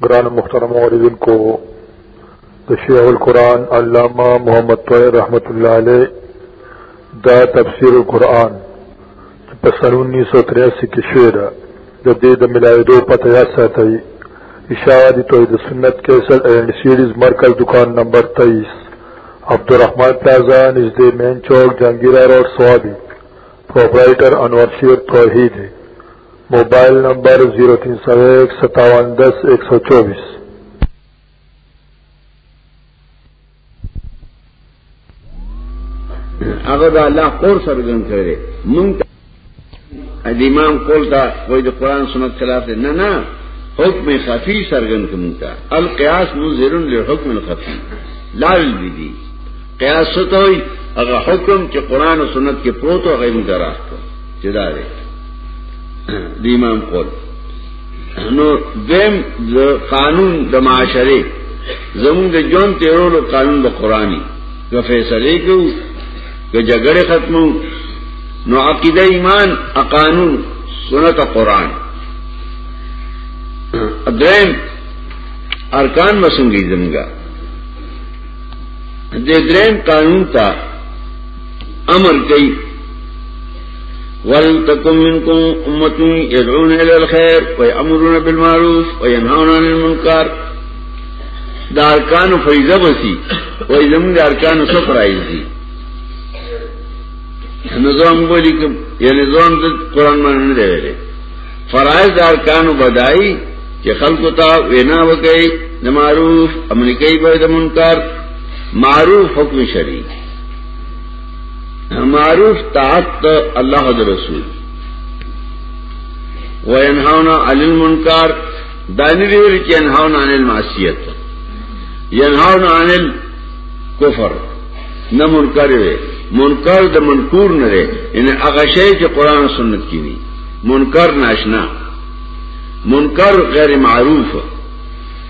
گران محترم عوردن کو تشیح القرآن علامہ محمد طویر رحمت اللہ علی دا تفسیر القرآن پسن انیس سو تریاسی کی شعر د دې د ملاویدو پته یاد ساتئ اشاعه د توحید سنت 61 اینڈ سیریز مرکز دکان نمبر 23 عبدالرحمن پلازا نږدې مین چوک جهانګیرا روډ سوابي پرپرایټر انور شیر توحید موبایل نمبر 03015710124 هغه دا الله قول سرګن کړي مونږ د امام قول ته وای د قران سنت خلاف دی نه نه حکم خفی سرګن کوم ته القياس مزر للحكم الخفي لا البدی قیاس ته وای هغه حکم چې قران او سنت کې پروت او غیر مدراست چې دا دی د امام قول نو دیم د قانون د معاشره زمون د جون تیرولو قانون د قرآنی که فیصله کو که جګړه ختمو نو عقیده ایمان اقانون سنت قرآن درم ارکان مسنگی زمگا دے درم قانون تا امر کئی ولتکم منکم امتی یدعون الی الخیر و یامرون بالمعروف و ینهون عن المنکر دا ارکان فریضه بسی و زمون دا ارکان سفرایز دی نظام بولی کوم یا نظام د قران باندې نه دی فرایض دا ارکان بدای چې خلکو ته وینا وکړي د معروف امریکای به د منکر معروف حکم شریعت معروف طاعت الله او رسول وینهاونا عن المنکر دانی دی ویل چې ینهاونا عن المعصیت ینهاونا عن الكفر نه منکر وي منکر د منکور نه دی ان هغه شی چې قران او سنت کې دي منکر ناشنا منکر غیر معروف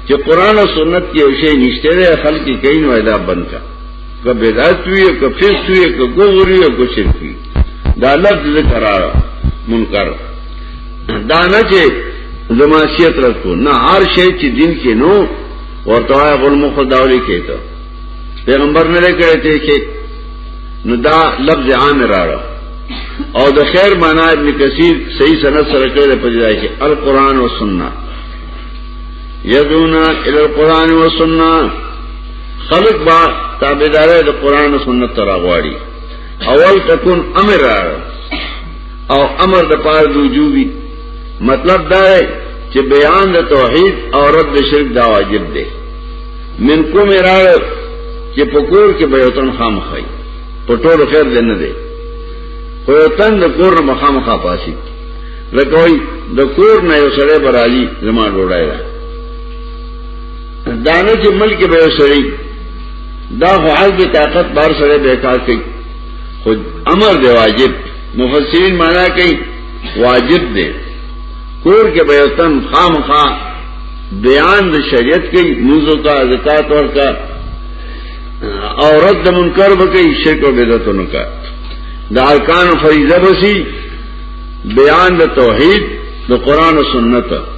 چې قران او سنت کې یو شی نشته خلک یې کین وایدا بند کړي که بدعت وی که فسق وی که کفر وی که شرک وی دا لفظ ذکر را منکر دا نه چې زماسیت رکو نه هر شی چې دین کې نو ورته وای غل مخ داوري کې ته پیغمبر نه کړی ته کې نو دا لفظ عام را او د خیر معنا ابن کثیر صحیح سند سره کړی په ځای کې القرآن والسنه یذونا الى القرآن والسنه خلق با تابیداره دا قرآن و سنت تراغواری اول تکن امر را او امر دا پار دو جوبی مطلب دا ہے چې بیان د توحید او رد شرک دا واجب دی من کوم را چې پکور کې به وطن خام خای په ټولو خیر دی نه دی خو وطن د کور نه مخام خا پاسي لکه وای د کور نه یو سره برالي زما ډوړای دانه چې ملک به سړی دا خو حال به طاقت بار سره به کار کوي خو امر دی واجب مفسرین معنا کوي واجب دی کور کې به تن خامخا بیان د شریعت کې موزو کا زکات ورکا او رد منکر به کوي شرک او بدعتونو کا د ارکان فریضه بسی بیان د توحید د قران او سنت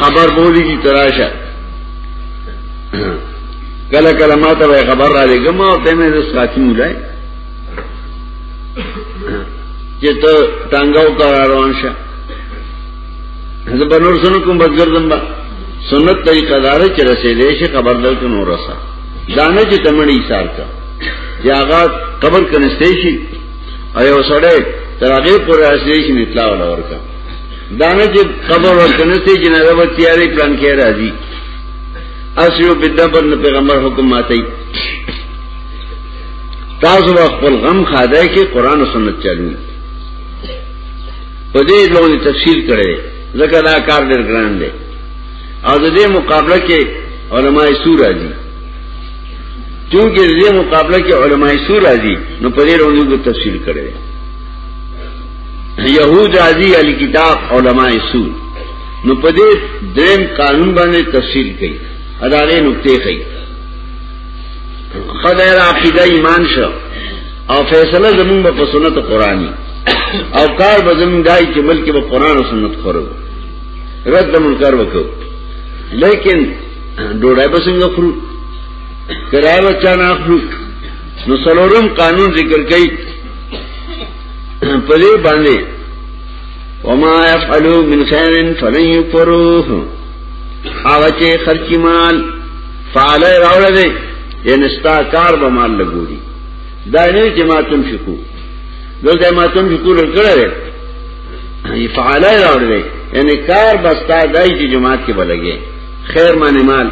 خبر بولی کی تراشا کلا کلا ما تا بای خبر را لگم او تیمه دس خاتی مولائی چه تا تانگاو کارا روان شا زبر نور سنو کم بس گردن با سنت طریقہ داره چه رسیده شی خبر در کن و رسا دانه چه تمن ایسار کا چه آغا قبر کنسته شی او یو سڑه تر هغه پورې رسیدې چې نتلا ولا ورکا دانه چې قبر ورته نه سي جنازه به تیارې پلان کې راځي اسیو بدبر نه پیغمبر حکم ماتي تاسو خپل غم خاده کې قران او سنت چالو په دې لونی تفسیر کړي ځکه دا کار ډېر ګران دی او د دې مقابله کې علما سور راځي چونکه د دې مقابله کې علما سور راځي نو په دې لونی تفسیر کړي یهود راضی علی کتاب علماء سو نو په دې دریم قانون باندې تفصیل کړي ادارې نقطې کړي خدای را عقیده ایمان شو او فیصله زمون په سنت قرآنی او کار به زمون دای چې بلکې په قرآن او سنت خورو رد منکر وکړو لیکن ډوډۍ به څنګه خورو کرایه بچا نه خورو نو سلورم قانون ذکر کړي پدې باندې وما يفعلوا من خير فلن يكفروه هغه چې خرچي مال فعل راوړل دي یعنی ستا کار به مال لګوري دا نه چې ما تم شکو دلته ما تم شکو لګړل دي فعل راوړل دي یعنی کار بستا دای چې جماعت کې بلګي خیر معنی مال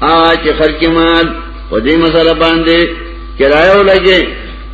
آ چې خرچي مال په دې مسله باندې کرایو لګي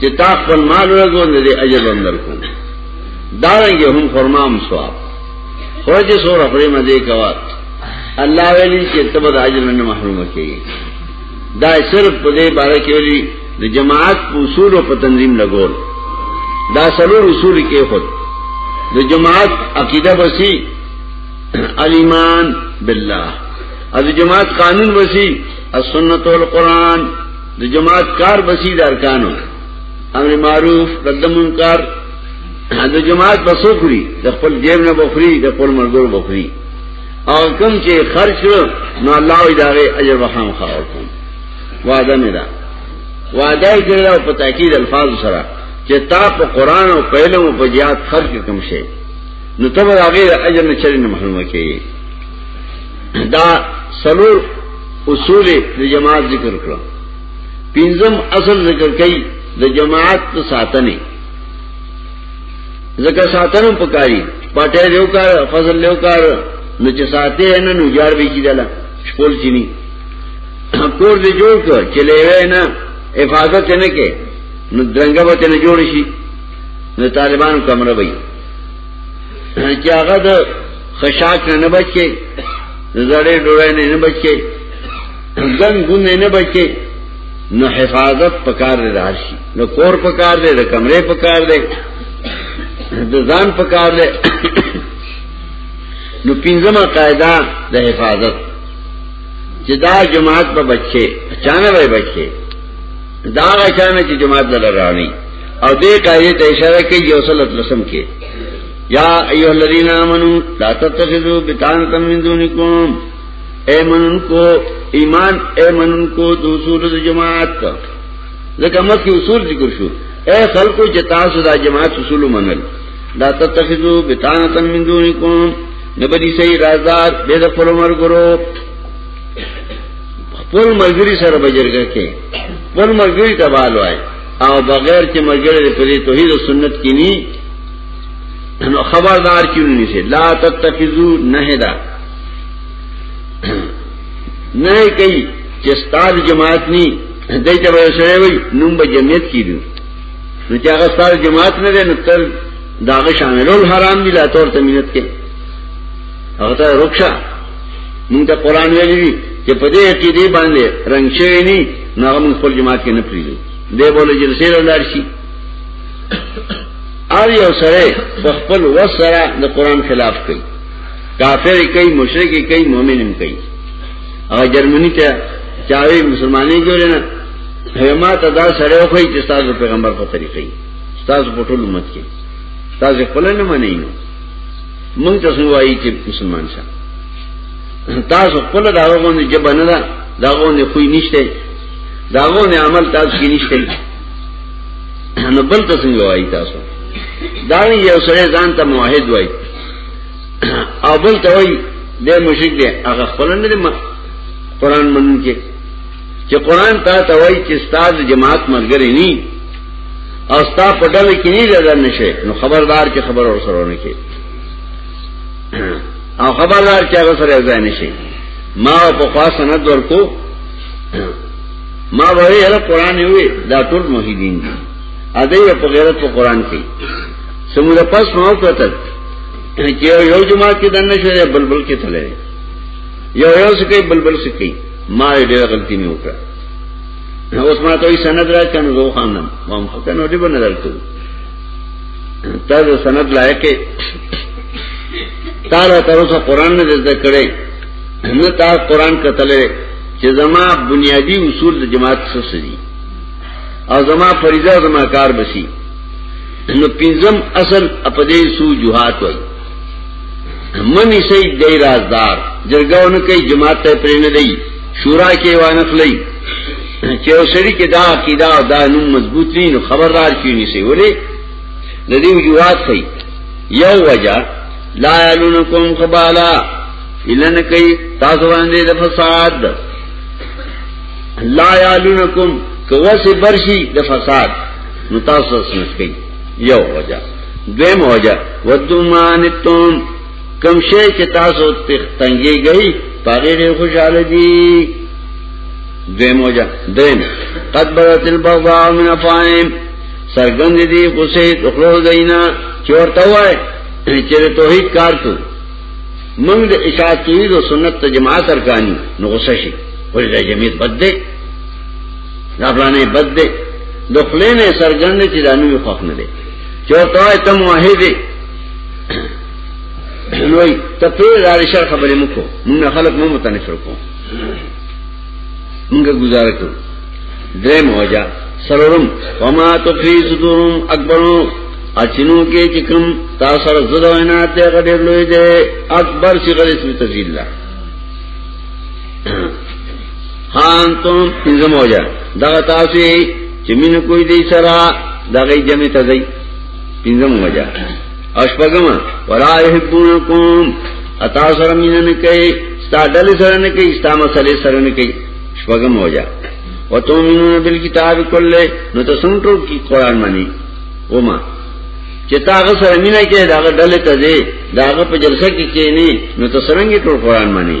چې تا خپل مال ورکو نه دې اجر هم درکو دا رنګ هم فرمام ثواب خو چې سور خپل مزه کوات الله ویلی چې تبد اجر نه محروم کیږي دا صرف په دې باره کې ویلي د جماعت اصول او په تنظیم لګول دا سلور اصول کې خود د جماعت عقیده بسی الیمان بالله او د جماعت قانون بسی السنت والقران د جماعت کار بسی د ارکانو امر معروف رد منکر د جماعت بسوخري د خپل جیب نه بخري د خپل مرګور بخري او کم چې خرج نو الله یې داغه اجر وحام خاور کوم وعده مې ده وعده یې کړو په تاکید الفاظ سره چې تا په قران او په علم او په jihad خرج کوم شي نو ته به هغه اجر نه چرې نه محروم کیږي دا سلور اصول د جماعت ذکر کړو پنځم اصل ذکر کړي د جماعت په ساتنه ځکه ساتنه پکاري پټه دیو کار فضل دیو کار نو چې ساتي نه نو جار به کیدله شپول چینی کور دې جوړ کړ چې لوي نه حفاظت نه کې نو درنګ به نه جوړ شي نو طالبانو کمره وي چې هغه د خشاک نه بچي زړې ډوړې نه بچي ګن ګن نه بچي نو حفاظت پکار دی راشي نو کور پکار دی د کمرې پکار دی د ځان پکار دی نو پنځمه قاعده د حفاظت چې دا جماعت په بچي اچانه وای بچي دا اچانه چې جماعت دلرانی او دې قاعده ته اشاره کوي یو سلط لسم کې یا ایه الذین آمنو لا تتخذوا بتانتا من دونکم اے منن کو ایمان اے منن کو دو اصول د جماعت کا لکه مکه اصول ذکر شو اے خلقو چې تاسو دا جماعت اصول منل لا تتخذوا بتانتا من دونکم نبدی سی رازدار بے دفر عمر گرو پل ملګری سره بجرګه کې پل ملګری تبال وای او بغیر چې ملګری په دې توحید او سنت کې ني نو خبردار کیوں نہیں سے لا تتخذو نہدا نہ کئی چې ستاد جماعت ني دای ته به سره وي نوم به جمعیت کیدو نو چې هغه ستاد جماعت نه ده نو تر داغه شاملول حرام دي لا تور تمینت کې هغه ته رخصه مونږ ته قران ویلي دي چې په دې کې دی باندې رنگ شوی نه نو هغه مونږ خپل جماعت کې نه پریږدو دی بوله جلسې لاړ شي ار یو سره په خپل وسره د قران خلاف کوي کافر کوي مشرک کوي مؤمن هم کوي او جرمني ته چاوي مسلمانې ګورې نه هما ته دا سره خو چې تاسو پیغمبر په طریقې تاسو په ټول امت کې تاسو خپل نه منئ نو مونږ ته وایي چې مسلمان شه تاسو خپل دا غوونه جبه نه ده دا غوونه خو نشته دا غوونه عمل تاسو کې نشته نو بل ته څنګه وایي تاسو دا یو سره ځان ته موحد وایي او بل ته وایي د مشرک دی هغه خپل نه دی قرآن منونکي چې قران تا ته وایي چې استاد جماعت ملګری نه او ستا په ډله کې نه لږه نشي نو خبردار چې خبر اور سره نه کې او خبردار چې هغه سره ځای نشي ما په خاص نه ورکو ما وایي هر قران وي دا ټول موحدین دي ا دې په غیرت په قران کې سموره پس نو کتل چې یو جماعت کې دنه شوی بلبل کې تللی یو یو سکی بلبل سکی ما یې ډېر غلطي مې وکړه اوس ما ته یې سند را کنه زه خانم ما هم ته نو دې باندې درته تا د سند لایق تا له تر اوسه قران نه زده کړې نه تا قران کتلې چې زما بنیادی اصول د جماعت څه سړي او زما فریضه زما کار بسی نو پینځم اصل اپدې سو جهات وای منی سی دی رازدار جرگاو نکی جماعت تا پرین دی شورا کې وانخلی چې اوسری کې دا عقیده او دا نوم مضبوط وي نو خبردار کیونی سی ولی د دې وجوهات کوي یو وجہ لا یلونکم خبالا الن کوي تاسو باندې د فساد لا یلونکم کوسه برشي د فساد نو تاسو سمجھ کوي یو وجه دویم وجه ودومانتم کم شی چې تاسو تنګي گئی پاره ډیر خوشاله دي دویم وجه دریم قد بدت البغضاء من افاهم سرګند دي غصه دخلو دینا چورته وای چې توحید کار کو موږ د اشاعت توحید او سنت ته جماعت ارکانی نو غصه شي ولې د جمعیت بد دی دا پلانې بد دی د خلینې سرګند چې دانو یې خوښ نه دی چورته وای ته موحد دی نوې ته په دار شر خبرې مکو موږ خلک مو متنه شر کو موږ گزاره کو درې موجا سرورم وما تخفي صدورم اکبرو اچنو کې چې کوم تاسو سره زړه نه ته غډېر لوی دی اکبر چې غریب تزیل الله خان تم پنځم وجه دا تاسو چې مين کوئی دی سره دا غي جمع ته دی پنځم وجه اشپغم ولا يحبونكم اتا سره مين نه کوي ستا دل سره نه کوي ستا مسلې سره نه کوي شپغم وجه وتؤمنون بالکتاب کله نو ته سنټو کی قران مانی وما چې تاغه سره مين نه کوي دا دل ته دی داغه په جلسه کې کېنی نو ته سرنګي ټول قران مانی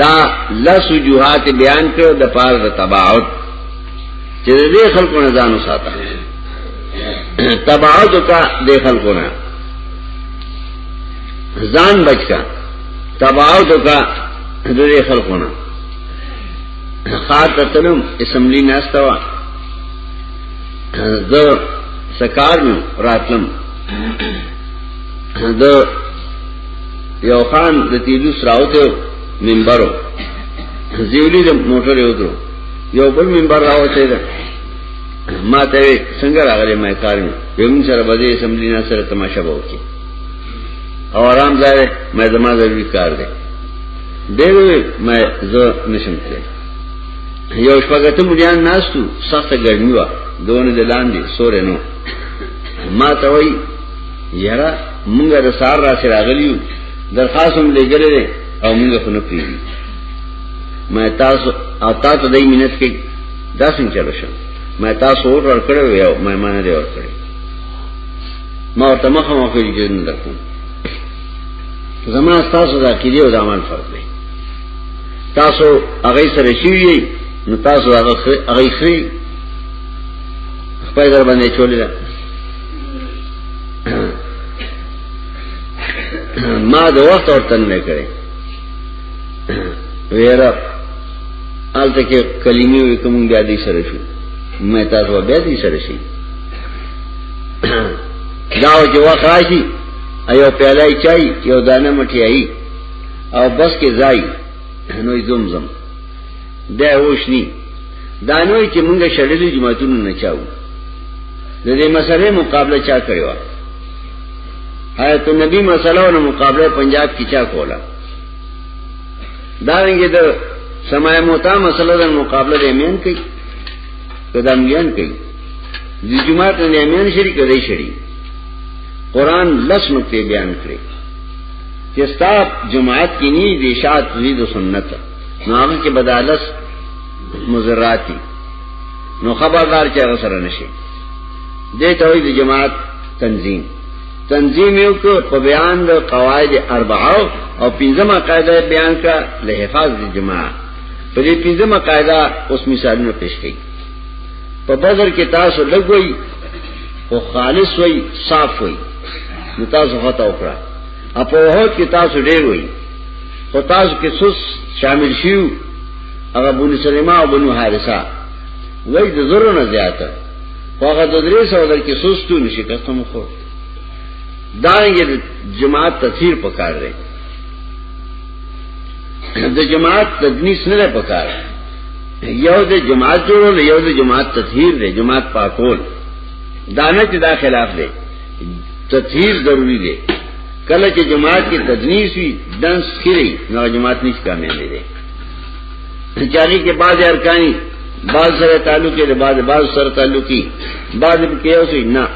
دا لس وجوهات بیان کړو د پاره د تباعد چې دې خلکو نه ځانو ساته تباعد کا دې خلکو نه ځان بچا تباعد کا دې خلکو نه خاطر تلم اسمبلی نه استوا زه سکار نو راتلم زه یو خان د تیلو سراوته منبرو زیولی د موټر یو درو یو بل منبر راوته ده ما ته څنګه راغلی ما کار مې ومن سره بده اسمبلی نه سره تماشا وکړي او آرام ځای مې زما ضروري کار دی ډېر مې زه نشم کړی یو شپږته مليان ناستو سخت ګرمي و دونه دلاندې سورې نو ما ته وایي یاره موږ د سار را سره غلیو درخواست هم لګلې او موږ خو نه پیږي ما تاسو او تاسو دای مينت کې دا څنګه چلو شو ما تاسو ور کړو یو ما مان دې ور کړی ما ورته مخه مو کوي چې نه درکو زما تاسو دا کړی او دا عمل فرق دی تاسو هغه سره شي نو تاسو هغه هغه خري خپل در باندې چولې ما د وخت اور تن نه کړې ویرا آلته کې کلمې وې کوم بیا دې سره شو مې تاسو بیا دې سره شي داو چې وخت راشي ایو پیالای چای یو دانه مټیای او بس کې ځای نو زمزم دا اوشنی دانوی چې مونږه شړلې جماعتونو نه چاو د دې مسلې مقابله چا کړو حیات النبی مسله او مقابله پنجاب کې چا کولا دا رنګه د سماع موتا مسله د مقابله د امین کوي قدم ګیان کوي د جماعت نه امین شریک دی شری قران لس نقطې بیان کړې چې ستاسو جماعت کې نه دي شات دي د سنت نو هغه کې بدالس مزراتی نو خبردار چې هغه سره نشي دې ته وایي د جماعت تنظیم تنظیم یو کو په بیان د قواعد اربعه او پنځمه قاعده بیان کا له حفاظ د جماعت په دې پنځمه قاعده اوس مثالونه پیش کړي په بدر کې تاسو لګوي او خالص وي صاف وي نو تاسو هتا وکړه اپو هو کې تاسو ډېر وي خو تاسو کې څوس شامل شیو هغه بنو سلمہ او بنو حارثه وای د زرو نه زیاته هغه د درې سو در کې څوس تو نشي کستم خو دا یې جماعت تفسیر پکار دی د جماعت تدنیس نه پکار یو د جماعت جوړول یو د جماعت تطهیر دی جماعت پاکول دانه چې دا خلاف دی تطهیر ضروری دی کله چې جماعت کې تدنیس وي دنس کړي نو جماعت نشي کامیاب دی چاري کې بعض ارکانی بعض سره تعلق دی بعض بعض سره تعلق دی بعض کې یو څه نه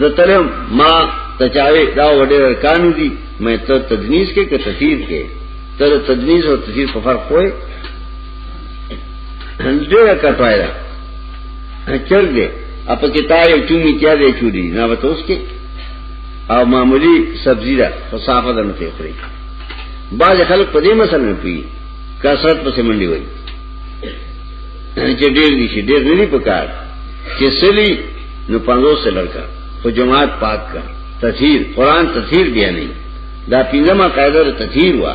زتلم ما تچاوي دا وړي ارکانو دي مې ته تدنیس کې کې تطهیر کې تر تدنیس او تطهیر په فرق وای ډېر کټوایره چر دے اپ کتا یو چومی کیا دے چوری نا بتا اس کے او معمولی سبزی دا خصافہ دا نتے خری بعض خلق پا دے مسئلہ نپی کسرت پس منڈی ہوئی چه ډیر دي شي ډیر نه پکار چې سلی نو پنځو سلر کا خو جماعت پاک کا تفسیر قران تفسیر بیا نه دا پینځمه قاعده تفسیر وا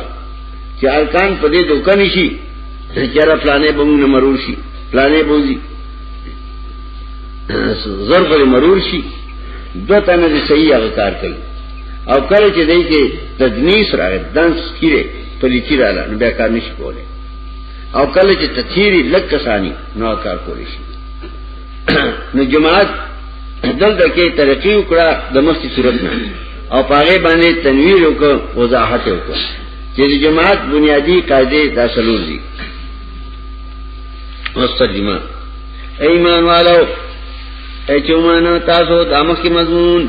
چې ارکان په دې دوکان شي چرا پلانے بمو نے مرور شی پلانے بوزی زر پر مرور شی دو تنه دې صحیح هغه کار کوي او کله چې دای کې تدنیس راغی دنس کیره پلیتی رااله نو بیا کار نشي کولای او کله چې تثیری لکه ثانی نو کار کولی شي نو جماعت دل دکی ترقی اکڑا دمختی صورت نا او پاغی باندې تنویر اکر وضاحت اکر چه دی جماعت بنیادی قاعده دا سلور دی مستر جماعت ایمان والو ایچومانو تاسو دامخ کی مضمون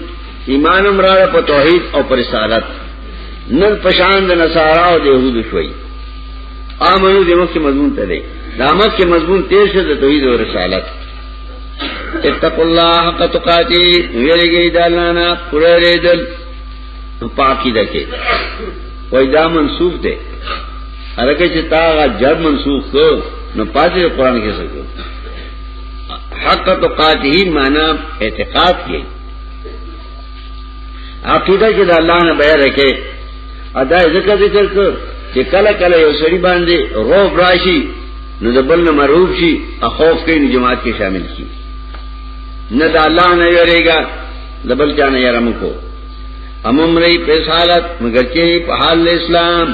ایمان امرار پا توحید او پر رسالت نن پشاند نصارا او دیهود شوئی آمنو دې مخکې مضمون ته دی دا مخکې مضمون تیر شه د توحید او رسالت اتقوا الله حق تقاتی ویلګی دالانا پوره ریدل پاکی دکې وای دا منسوخ دی هرکه چې تا جر منسوخ کو نو پاتې قران کې څه کو حق تقاتی معنا اعتقاد کې عقیده چې د الله نه بیان کړي ادا ذکر ذکر کړ چې کله کله یو سړي باندې روب راشي نو د بل نه مروب شي او خوف کوي نو جماعت کې شامل شي نه د الله نه یریږي د بل چا نه یره مکو امم ری په حالت مگر چې په حال اسلام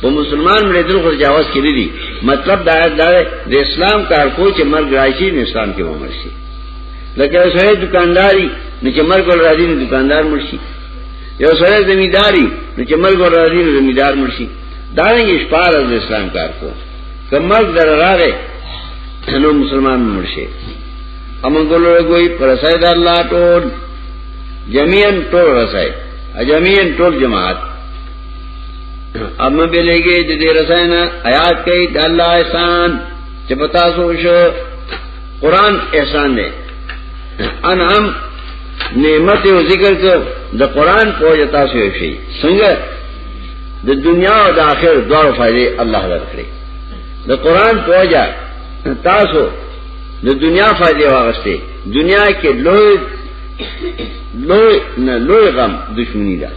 په مسلمان مړي دل خو جواز کړی دي مطلب دا دی د اسلام کار کو چې مرګ راشي نو اسلام کې ومر شي لکه یو سړی دکانداری نو چې مرګ ول راځي نو دکاندار مرشي یو سړی زمینداری نو چې مرګ ول راځي نو زمیندار مرشي دا یې شپاره د اسلام کار کو کمر در راغې نو مسلمان مرشي امن ګلو کوئی پرسای د الله ټول جميعا ټول رسای جميعا ټول جماعت اما بلګي د دې رسای نه آیات کوي د الله احسان چې پتا سو شو قرآن احسان دے انعام نعمت و ذکر کر دا قرآن پوجا تاسو ایفی سنگا دا دنیا و دا آخر دوار فائدے اللہ در کرے دا قرآن پوجا تاسو دا دنیا فائدے واغستے دنیا کے لوی لوی نا لوی غم دشمنی دا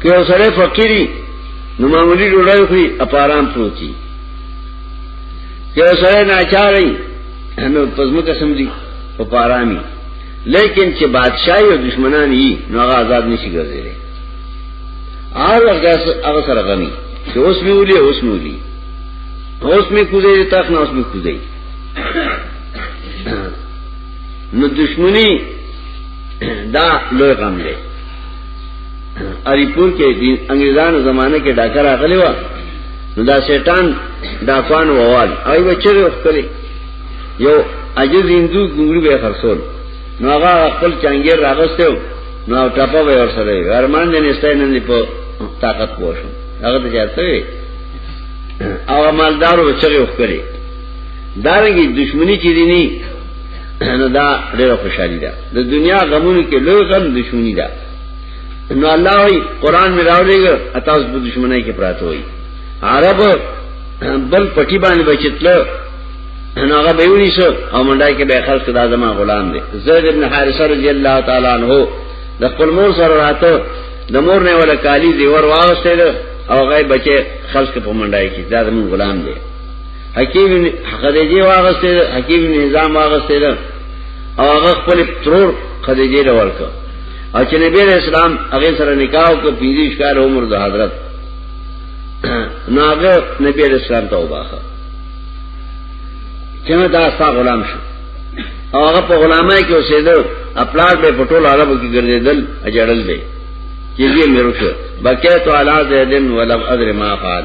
کہ او سرے فقیری نو معمولی ڈوڑای خوی اپارام پروتی یو سره ناچاري نو پزمو قسم دي په پارامي لیکن چې بادشاہي او دشمنان یي نو هغه آزاد نشي ګرځېدل آر وخت هغه سره غني چې اوس می ولي اوس می ولي اوس می کوزي تخ نه اوس می کوزي نو دشمنی دا لوی غم دی اری پور کې دي انګريزانو زمانه کې ډاکر اغلی و نو دا شیطان ډاکوان ووال آی بچره خپل یو عجز هندو ګوري به خرصول نو هغه خپل چنګیر راغسته نو ټاپه به ور سره ارمان دې نشته نن په طاقت پوښو هغه ته چاته وي او مالدارو بچره خپل دارنګي دشمنی چې دي نه دا ډېر خوشحالي ده د دنیا غمونو کې لوی غم دشمنی ده نو الله وی قران می راولېګ اتاس په دشمنه کې پراته وای عرب بل پټی باندې بچتل نو هغه به ونی شو او منډای کې به خلق د اعظم غلام دی زید ابن حارثه رضی الله تعالی عنہ د خپل مور سره راته د مور نه ولا کالی زیور واغسته او غي بچي خلق په منډای کې دا زمون غلام دی حکیم خدیجه واغسته حکیم نظام واغسته ده او هغه خپل ترور خدیجه له ورکه او چې نبی اسلام هغه سره نکاح او پیریش کار عمر د حضرت ناغه نبی اسلام ته وباخه چې دا ستا غلام شو او هغه په غلامای کې اوسېدو خپلار به پټول عربو کې ګرځېدل اجړل دی چې یې مې روشه بکې تو علا زیدن ولم ادر ما فعل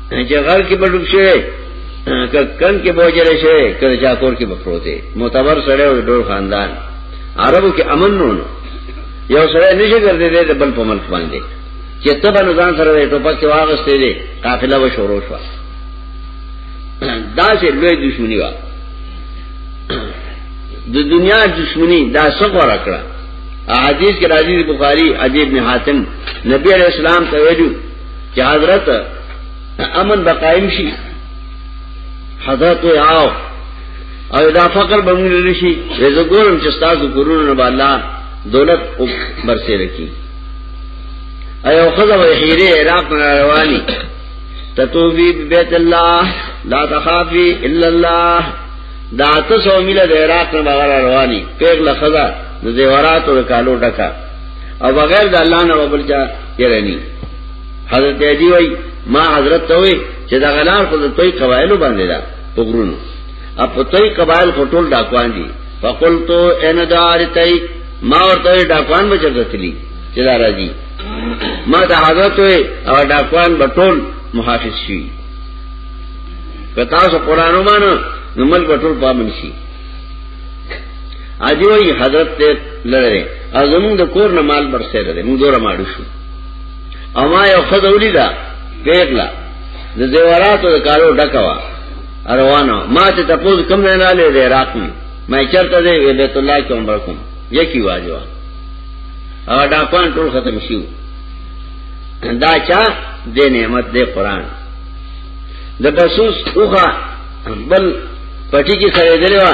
چې غر کې بډوب شي ککن کې بوجل شي کله چاکور کې بخروته معتبر سره او ډول خاندان عربو کې امن نو یو سره نشي ګرځي دې بل په ملک باندې چې تب نزان سره دې ټوپک کې واغستې دې قافله و شروع شو دا چې لوی دښمنی و د دنیا دښمنی دا څنګه راکړه حدیث کې راځي بخاری عجیب نه حاتم نبی علیہ السلام ته ویلو چې حضرت امن بقائم شي حضرت وی آو او دا فقر بمون نشي زه ګورم چې تاسو ګورونه به الله دولت او برسه رکی ایو خزه وی حیره عراق نه رواني تتوبی بیت الله لا تخافی الا الله دا تاسو مله د عراق نه بغیر رواني پیغله خزه د زیورات او کالو ډکا او بغیر د الله نه وبل چا یرنی حضرت علی وای ما حضرت ته وای چې دا غلار خو د توي قبایل باندې دا وګرونو اپ توي قبایل خټول ډاکوان دي فقلت ان دارتای ما ورته ډاکوان به چرتلی چې دا راځي ما دا حضرت وای او ډاکوان به ټول محافظ شي کتا سو قرانو مانو نو مل بټول پامن شي اجي وای حضرت ته لره ازمون د کور نه مال برسه لري موږ دوره ماړو شو او ما یو خدولی دا پیغلا د زیوراتو د کارو ډکوا روانه ما ته تپوز کم نه نه لري د عراق نه ما چرته دی بیت الله کې عمر کوم یکی واجو او دا پان ټول ختم شو دا چا د نعمت د قران د بسوس اوغه بل پټی کې سره دروا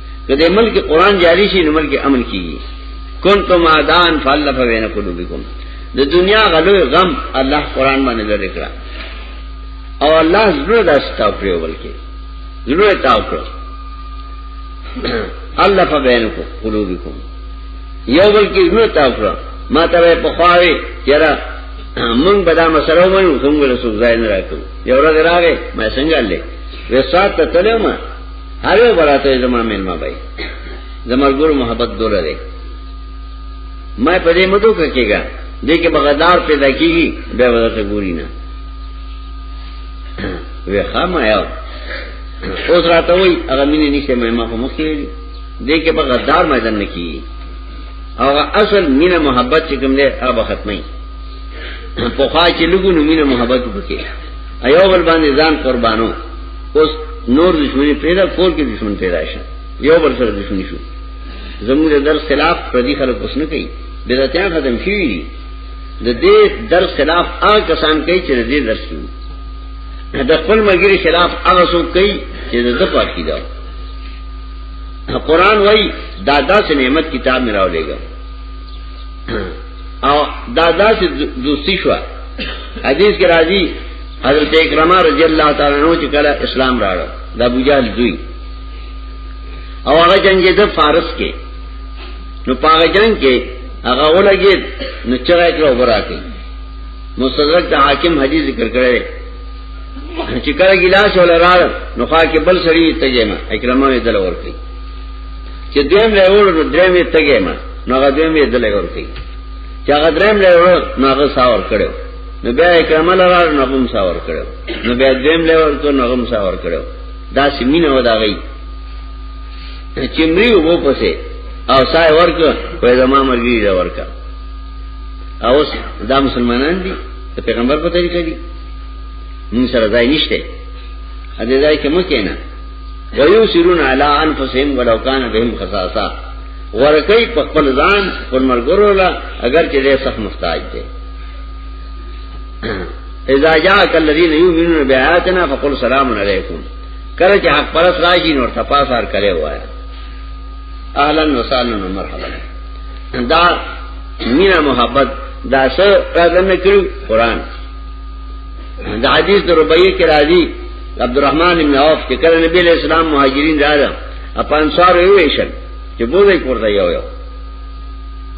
که د ملک قران جاری شي نو ملک امن کیږي کنتم آدان فالف بین قلوبکم د دنیا غلو غم الله قران باندې لری کړ او الله زړه داستا پریو بلکې زړه تا کړ الله فبین قلوبکم یو بلکې زړه تا کړ ما ته په خواوي چیرې مونږ به دا مسله ومنو څنګه رسول ځای نه راکړو یو ورځ راغې ما څنګه لې وسات ته تلم هر یو براته زما مېلمه وای زما ګور محبت دوره دی ما په دې مدو کېګا دې کې بغدار پیدا کیږي به ورته ګوري نه وی خامه یو اوس راته وای هغه مینه نشته مې ما خو مخکې دې کې بغدار میدان نه کیږي او اصل مینه محبت چې کوم دی هغه ختمه په خوا چې لګونو مینه محبت وکړي ایو بل باندې ځان قربانو اوس نور دشمنی پیدا کول کې دشمن پیدا شي یو بل سره دشمنی شو زموږ د درس خلاف پردي خلک اوس نه کوي بدعتيان ختم شي د دې درس خلاف هغه کسان کوي چې د دې درس کوي د خپل مګری خلاف هغه څوک کوي چې د دفاع کیدا قرآن وای دادا سے نعمت کتاب میں راو لے گا او دادا سے دوستی شوا حدیث کے راضی حضرت اکرمہ رضی اللہ تعالی عنہ چې کله اسلام راړ د ابو جهل دوی او هغه جنگ د فارس کې نو پاغه جنگ کې هغه ولګید نو چرای کړو وراکې مستدرک د حاکم حدیث ذکر کړی چې کله ګلاس ولا راړ نو خا کې بل سړی تګې ما اکرمه یې دل ورکې چې دیم له وړو نو دریم یې تګې ما نو هغه دیم یې دل ورکې چې هغه دریم له وړو نو هغه ساور کړو نو بیا اکرامه لرار نغم ساور کرو نو بیا دویم لیور کو نغم ساور کرو دا سی مین و دا غی چمری و بو پسے او سای ورکو وی زمان مرگری دا ورکا او دا مسلمانان دی دا پیغمبر پا طریقہ دی من سر ازای نشتے ادھے ازای کمو کینا ویو سرون علا انفسهم ولو کان بهم خصاصا ورکی پخپل ځان پر مرګرو لا اگر چې له سخت محتاج دی اذا جاءك الذين يؤمنون بآياتنا فقل سلام عليكم کله چې حق پرس راشي نو تفاسر کړي وایا اهلا وسهلا مرحبا دا مینا محبت دا سر راځنه کړو قران دا حدیث د ربیع کې راځي عبد الرحمن بن عوف چې کله نبی له اسلام مهاجرین راځه اپان سره ویشل چې بوله کوړه یو یو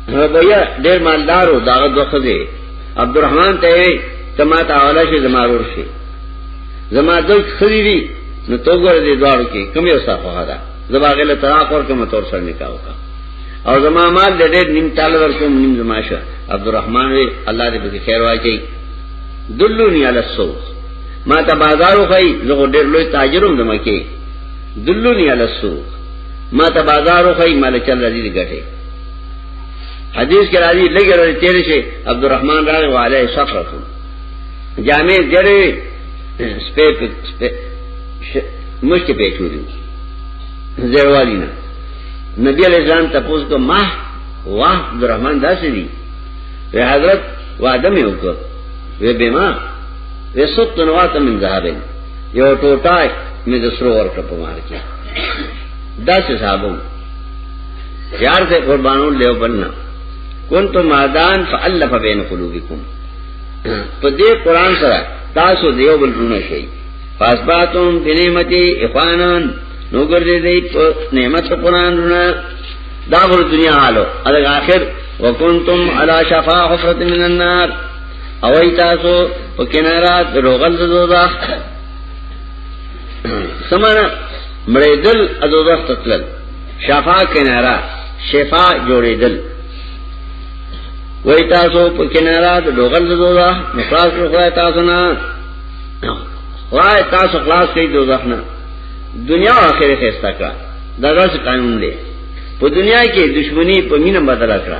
ربيع ډېر مالدارو داغه دوه خزه عبدالرحمن ته تما ته اوله شي زمارور شي زما دوی خزي دي نو تو ګور دي دوار کې کوم یو صاحب هدا زما غل طلاق ور کوم تور سره نکاح وکا او زما مال دې ډېر نیم تال ور کوم نیم زما شه عبدالرحمن وي الله دې به خیر واچي دلونی علی السوق ما ته بازارو خی زه ډېر لوی تاجرم دمکه دلونی علی السوق ما ته بازار وخی مال چل راځي دي ګټه حدیث کې راځي لګر ورې تیر شي عبدالرحمن راغی وعلي صخره جامع جره سپیک مشت په چوري زیروالی نه نبی علیہ السلام تپوس کو ماه واه عبدالرحمن داسې دي وی حضرت وعده مې وکړ وی بما وی سوت نواته من ذهبن یو ټوټای مې د سرو ورکړ په مار کې دا څه صاحبو یار دې قربانو لیو بننا کنتم مادان فالف بین قلوبکم په دې قران سره تاسو دیو بل رونه شي فاسباتم بنعمتي اخوانان نو ګرځې دې په نعمت قران رونه دا ور دنیا حالو اگر اخر وکنتم علی شفا حفرت من النار او ای تاسو په کنارا دروغل د دوزخ سمانا مړېدل د دوزخ تتل شفا کنارا شفا جوړېدل وای تاسو په کنارا د دوغل د دوزخ مخلاص شو خدای تاسو نه وای تاسو خلاص کړئ دوزخ نه دنیا او آخرت خستا کړه دا داسې قانون دی په دنیا کې دشمنی په مینه بدل کړه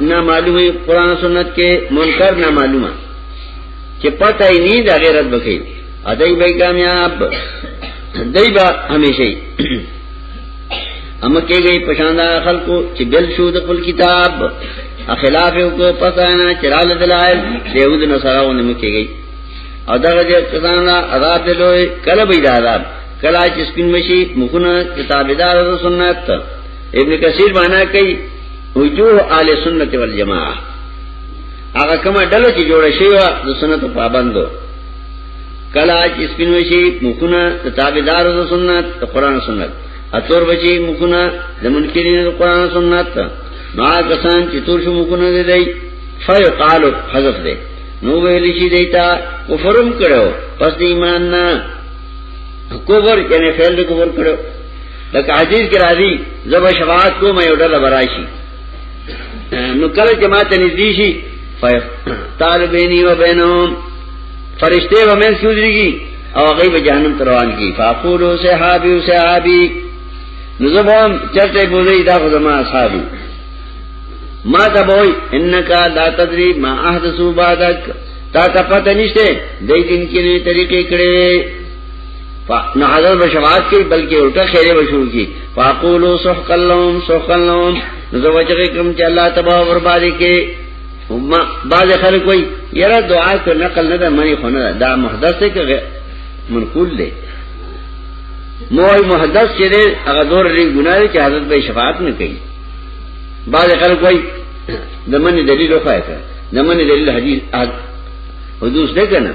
نه معلومه قران او سنت کې منکر نه معلومه چې پته یې نه دا غیرت بکې ادای به کامیاب دای به همیشه اما کې گئی پښاندا خلکو چې بل شو د خپل کتاب اخلاف یو کو پتا نه چرال دلایل دیود نه سراونه مکه گئی او دا غږ کسان عذاب دلوي کله به عذاب کله چې سپین مشي مخونه کتابدار سنت ابن کثیر معنا کوي وجوه اهل سنت والجماعه هغه کومه ډله چې جوړه شوی و د سنت پابندو کلا چې سپینو شي مخونه د تابعدارو د سنت د قران سنت اتور بچي مخونه د منکرینو د قران سنت ما کسان چې تور شو مخونه دې دی فیقال حذف دې نو ویل شي دیتا کفرم کړو پس ایمان نه کوبر کنه فعل کوبر کړو لکه حدیث کې راځي زب شفاعت کوم یو ډول براشي نو کله چې ما ته نږدې شي طالبینی و بینهم فرشتے و من سوزری کی او غیب جہنم تروان کی فاقولو صحابی و صحابی نظم هم چرته بولی دا خو زما اصحابی ما ته بوئی انکا دا تدری ما احدثو بعدک تا تا پتہ نشته دای دین کې نه طریقې کړې نو حضرت به شفاعت کوي بلکې الټه خیره به شروع کی فاقولوا سحق اللهم سحق اللهم زوجه کوم چې الله تبا برباد کې هم بعض خلک وایي یره دعا کو نقل نه ده منی خو نه دا محدث کې منقول دی نو ای محدث چې دې هغه دور لري ګناه چې حضرت به شفاعت نه کوي بعض خلک وایي دمن دلیل وخایته دمن دلیل حدیث حدوث ده کنه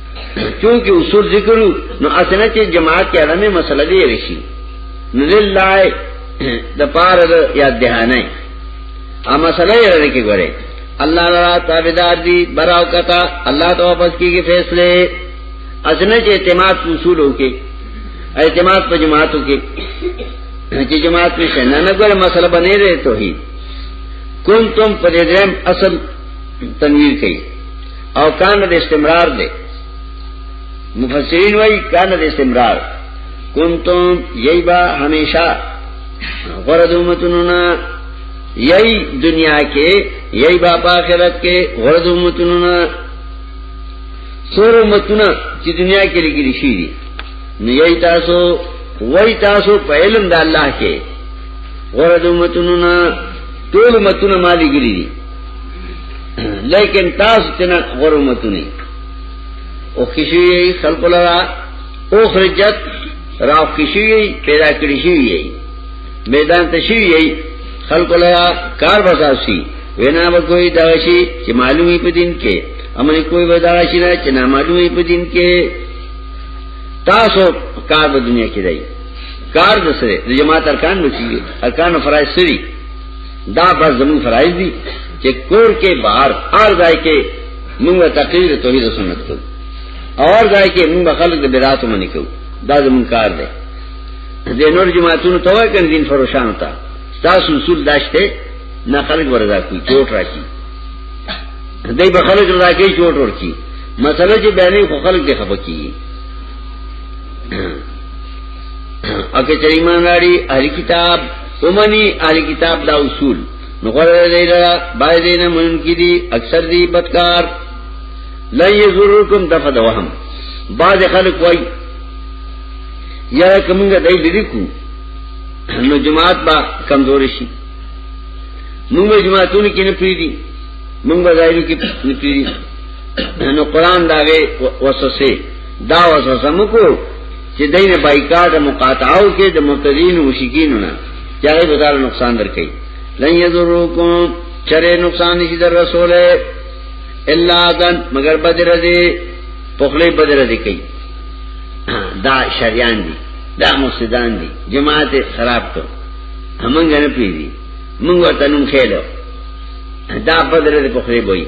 چونکہ اصول ذکر نو اسنه چې جماعت کې اړمه مسله دی رشي نو لله د پار یا دهانه ا مسله یې لري کې ګوره الله تعالی تابعدار دي براو کتا الله ته واپس کیږي فیصله اسنه چې اعتماد اصول وکي اعتماد په جماعتو کې چې جماعت کې شنه نه ګوره مسله بنې رہے تو هی کون تم پدې دیم اصل تنویر کوي او کان د استمرار دی مفسرین وای کان د استمرار کنتم ییبا همیشه غرد امتوننا یی دنیا کې یی با آخرت کې غرد امتوننا سور امتونا چې دنیا کې لګی شي دي نو یی تاسو وای تاسو په علم د الله کې غرد امتوننا ټول امتونه مالګری دي لیکن تاسو تینا غرمتو نی او خشوی خلق لرا اخرجت راو خشوی پیدا کری شوی میدان تشوی خلق لرا کار بساسی وینا بکوئی داشی چی معلومی پا دین کے امن کوئی بداشی نا چی نا معلومی پا دین کے تاسو کار با دنیا کی دائی کار دسرے جماعت ارکان بچی ارکان فرائض سری دا بس زمون فرائض دي چې کور کې بهر هر ځای کې موږ تقریر توحید او سنت کوو اور ځای کې موږ خلک د بدعات منې کوو دا زمون کار دی د نور جماعتونو ته وایي کین دین فروشان تا تاسو اصول داشته نه خلک وردا کوي چوټ راکی دای به خلک رضا کوي چوټ ورکی مسله چې بیانې خو خلک دې خپه کیږي اګه چې ایمان لري اهل کتاب اومنی اهل کتاب دا اصول نو غره دی لرا بای دین منن کی دی اکثر دی بدکار لا یزرکم دفد وهم بعض خلق وای یا کومګه دای لری کو نو جماعت با کمزور شي موږ جماعتونه کې نه پیری موږ ظاهرو کې نه پیری نو قران داغه وسوسه دا وسوسه موږ چې دین بایکاټ مقاطعو کې د متدین او مشکینو نه چاغه بدل نقصان درکې لن یذروکم چره نقصان نشي در رسوله الا دن مگر بدر دې پخله بدر دې کوي دا شریان دي دا مفسدان دي جماعت خراب کړ همنګ نه پیږي موږ ته نوم خېلو دا بدر دې پخله وایي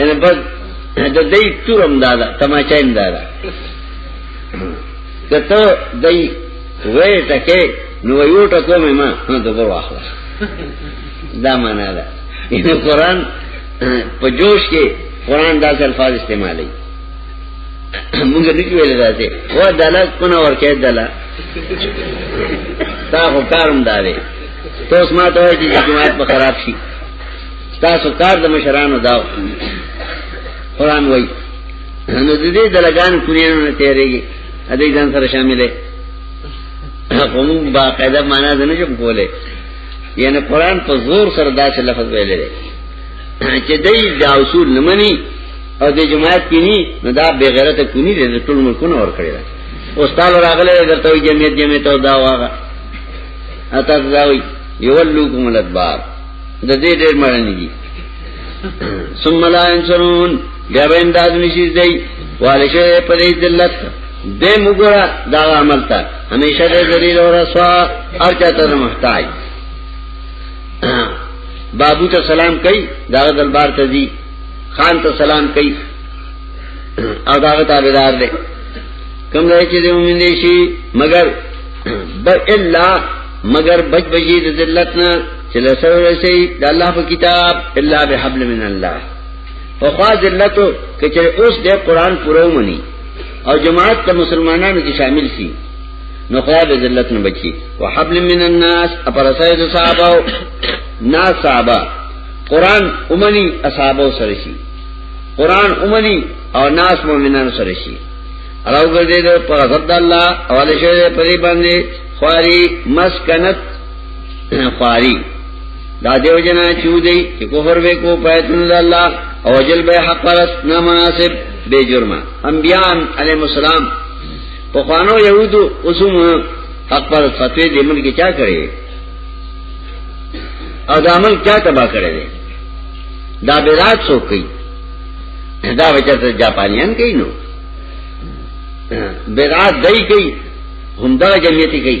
ان بس د دې تورم دادا تماچا هم دادا کته دای وې ټکه نو یو ټکو مې ما ته ور واخله دا معنا ده ان قران په جوش کې قران دا الفاظ استعمالي موږ نه ویل راځي و دلال کونه ورکه دلال تا خو کارم داري تو اس ما ته چې جماعت په خراب شي ستاسو کار د مشرانو دا قرآن وای نو د دې دلګان کړیانو نه تیریږي ا دې ځان سره شاملې کوم با قاعده معنا نه جوړ کولې یعنی قرآن په زور سره دا چې لفظ ویلې چې دې دا اصول نه مني او د جماعت کې ني نو دا بے غیرت کونی دې ټول ملکونه ور کړی او ستاسو راغله درته وي جمعیت جمعیت او دا واغه اته دا وي یولوکم الادبار د دې ډېر مړنی دي ثم لا ينصرون بیا به امداد نشي دی والشه په دې ذلت دې موګرا دا عمل تا همیشه دې ذلیل او رسوا او چاته محتاج بابو ته سلام کوي دا دلبار ته دي خان ته سلام کوي او دا تابعدار دي کم ځای چې دې ومن دي شي مگر بل الا مگر بچ بچی د ذلت نه چې له سره رسي د الله په کتاب الا بحبل من الله او خوا ذلت کچې اوس د قران پرو مني او جماعت ته مسلمانانو کې شامل شي نو خوا به ذلت نه بچي وحبل من الناس اپرسای د صحابه نا صحابه قران اومني اصحابو سره شي قران اومني او ناس مؤمنانو سره شي راو ګرځي د پر غضب الله او له شی په دې باندې خواري مسکنت خواری دا دیو جنا چودی چې کفر وکړو پیتن الله او جل به حق پرست نه مناسب بے جرمه انبیاء علیهم السلام په خوانو يهودو اوسم حق پر فتوی دې ملک چا کړی او دا عمل چا تبا کړی دی دا بیرات سو کوي دا وچته جاپانیان کوي نو بیرات دای کوي همدا جمعیت کوي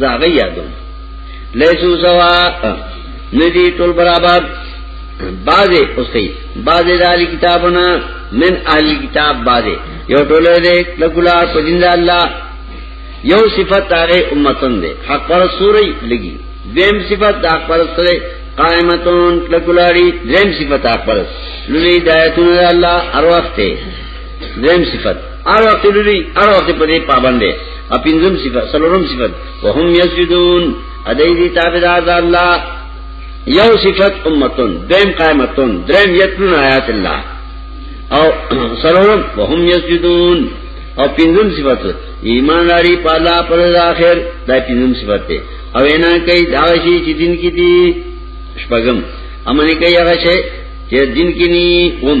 زاغی یادو لیسو سوا ندی ټول برابر بازه اوسې بازه دالی کتابونه من اهل کتاب بازه یو ټول دې لګلا په دین د الله یو صفت هغه امتن دې حق پر سورې لګي دیم صفت د حق پر سورې قائمتون لګلاړي دیم صفت حق پر لولې دایتون الله هر وخت دریم صفت ار وخت لري ار وخت په دې پابند دي ا پنځم صفت سلورم صفت وهم یسجدون ادای دي تابعدار د الله یو صفت امتون دیم قائمتون دریم یتلون آیات الله او سلورم وهم یسجدون او پنځم صفت ایمان لري په الله پر اخر دا پنځم صفت دی او اینا کوي دا شی چې دین کې دي شپږم امنه کوي هغه شی چې دین کې نه وم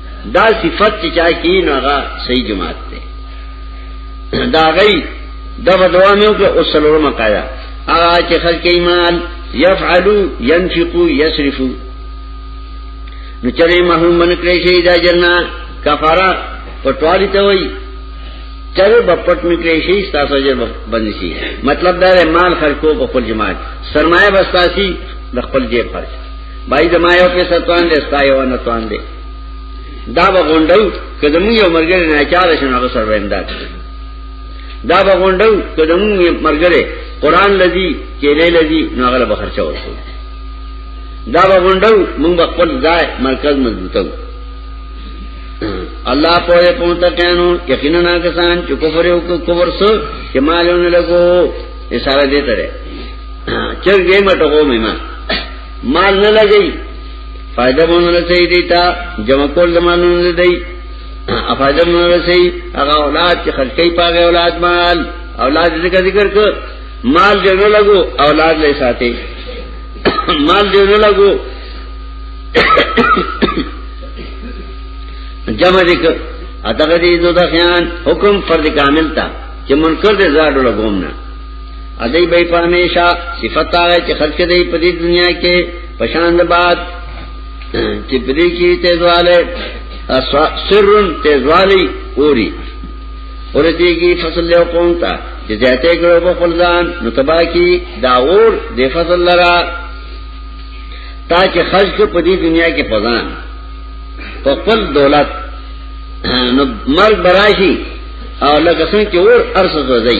دا صفت چې چا کی نو هغه صحیح جماعت ده دا غي دا دوا مې وکړه او سلوه مقایا هغه چې خلک ایمان یفعلوا ينفقوا يصرفوا نو چرې محروم من کړی شي دا جنہ کفاره پټوالی ته وای چرې بپټ می کړی شي تاسو جر بند شي مطلب دا مال خلکو په خپل جماعت سرمایه بستاسي د خپل جیب خرچ بای زما یو کې ستوان دې ستا یو نه توان دې دا به غونډو کله مو یو مرګره نه چاره شنو هغه سره امداد دا به غونډو کله مو یو مرګره قران لذي کېلې لذي نو هغه به خرچه ورسو دا به غونډو موږ خپل ځای مرکز مضبوطو الله په پونته کانو یقینا کسان چې کفر یو کفر سو چې مالونه لګو اشاره دې تره چر دې مټو مې ما مال نه لګي فائدہ مونږ نه صحیح دی تا جمع کول د مالونو نه دی فائدہ مونږ نه صحیح هغه اولاد چې خرج کوي پاګه اولاد مال اولاد ذکر ذکر کو مال دې نه لګو اولاد لې ساتي مال دې نه لګو جمع ذکر اتغدی دو دخیان حکم فرد کامل تا چې منکر دې زړه لګوم نه ادی به په همیشه صفات هغه چې خلق دی په دې دنیا کې پشان د بعد چې په دې کې تیزواله سرن تیزوالی اوری ورته کې فصل له قوم ته چې ذاته کړو په خپل ځان نو تبا کی دا اور د فصل لرا تا چې خلق په دې دنیا کې پزان په خپل دولت نو مرګ براشي او لکه څنګه چې اور ارسه ځای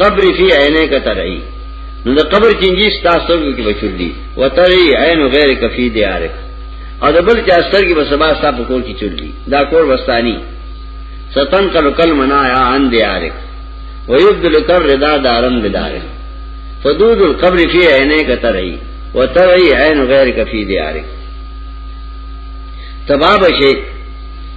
قبر فی عینه کترئی نو د قبر چنجی ستاسو کې بچور دي وتری عین غیر کفی دی عارف او د بل چا سترګې به سبا ستاسو کول کې چور دي دا کور وستانی ستن کلو کل منایا عن دی عارف ويبدل کر رضا دارن بدار فدود القبر فی عینه کترئی وتری عین غیر کفی دی عارف تباب شي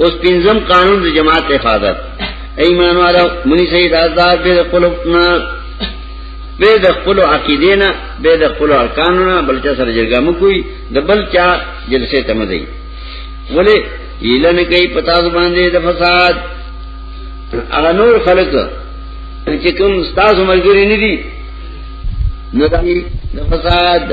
اوس پنځم قانون د جماعت حفاظت ایمان والا منی سید آزاد به خپلنا به د خپل عقیده نه به د خپل ارکان نه بلچا سره جرګه مو کوي د بلچا جلسه ته مزي ولې یلن کوي پتا باندې د فساد هغه نور خلک چې کوم ستاسو ملګری نه دي نو د فساد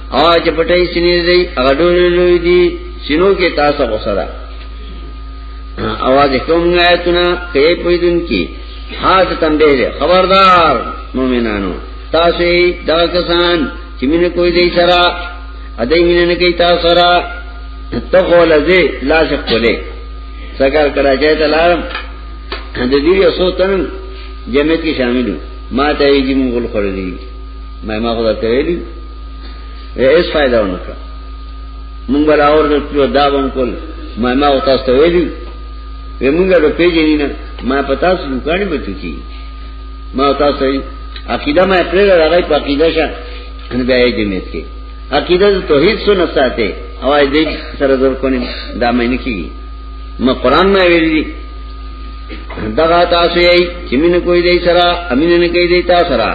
او چې پټي سینې دی هغه ډول لوی دي سینو کې تاسو غوسره اواز کوم آیتونه کې پویدون کی حاج تنبیه دی خبردار مومنانو تاسو دا کسان چې مینه کوی دی سره ادای مینه نه کوي تاسو سره تخول ذی لا شک کوله سکر کراچۍ ته لارم د دې یو څو تن جمعیت کې شامل ما ته یې جمهور خورې مې ما غوړ ته ویلي هیڅ فائدہ ونه کړ مونږ بل اور نو دا وون کول مې ما او تاسو ته ویلي وې مونږ له پیژنې نه ما پتا سو دکانې بچو کی ما تاسو عقیده مې پرې راغی په عقیده شه ان بیا یې جمعیت کې عقیده توحید سنت ساته او دې سره زور کونی دا مې نه کیږي ما قران مې ویلي دغه تاسو یې چې مين کوی دی سره امین نه کوي دی تاسو سره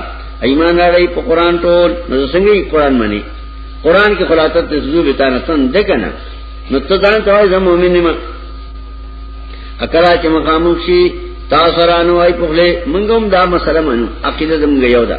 ایمان راړی په قران ټول نو څنګه یې قران منی قران کې خلاصت ته زو به تان سن دکنه نو ته ځان ته وای زم مؤمن ما اکرا چې مخاموخ شي تاسو رانو وای په خله منګم دا مسله منو عقیده زمګ یو ده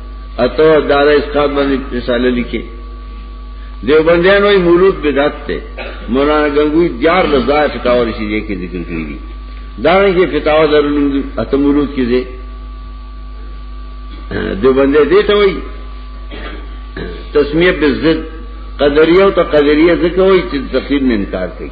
اتو دار اسقاط باندې رساله لیکي دیوبندیان وای مولود بدعت ته مولانا غنگوی دیار لزا فتاوا رسیدې کې ذکر کړی دي دا نه کې فتاوا درلون اته مولود کې دي دیوبندې دې ته وای تسمیه بالضد قدریه او تقدریه ځکه وای چې تقدیر نه انکار کوي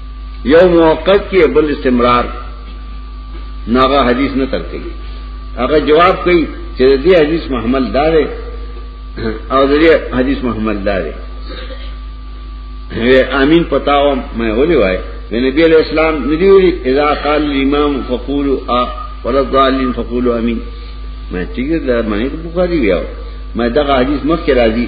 یو موقت کې بل استمرار ناغه حدیث نه تر کوي هغه جواب کوي چې دې حدیث محمل دار او دې حدیث محمل دار وی امین پتاو مې ولي وای نبی علیہ السلام ندی ویلي اذا قال الامام فقولوا ا ولا الضالين فقولوا امين ما تیګه دا معنی بخاری ویاو ما دا حدیث مخکې راځي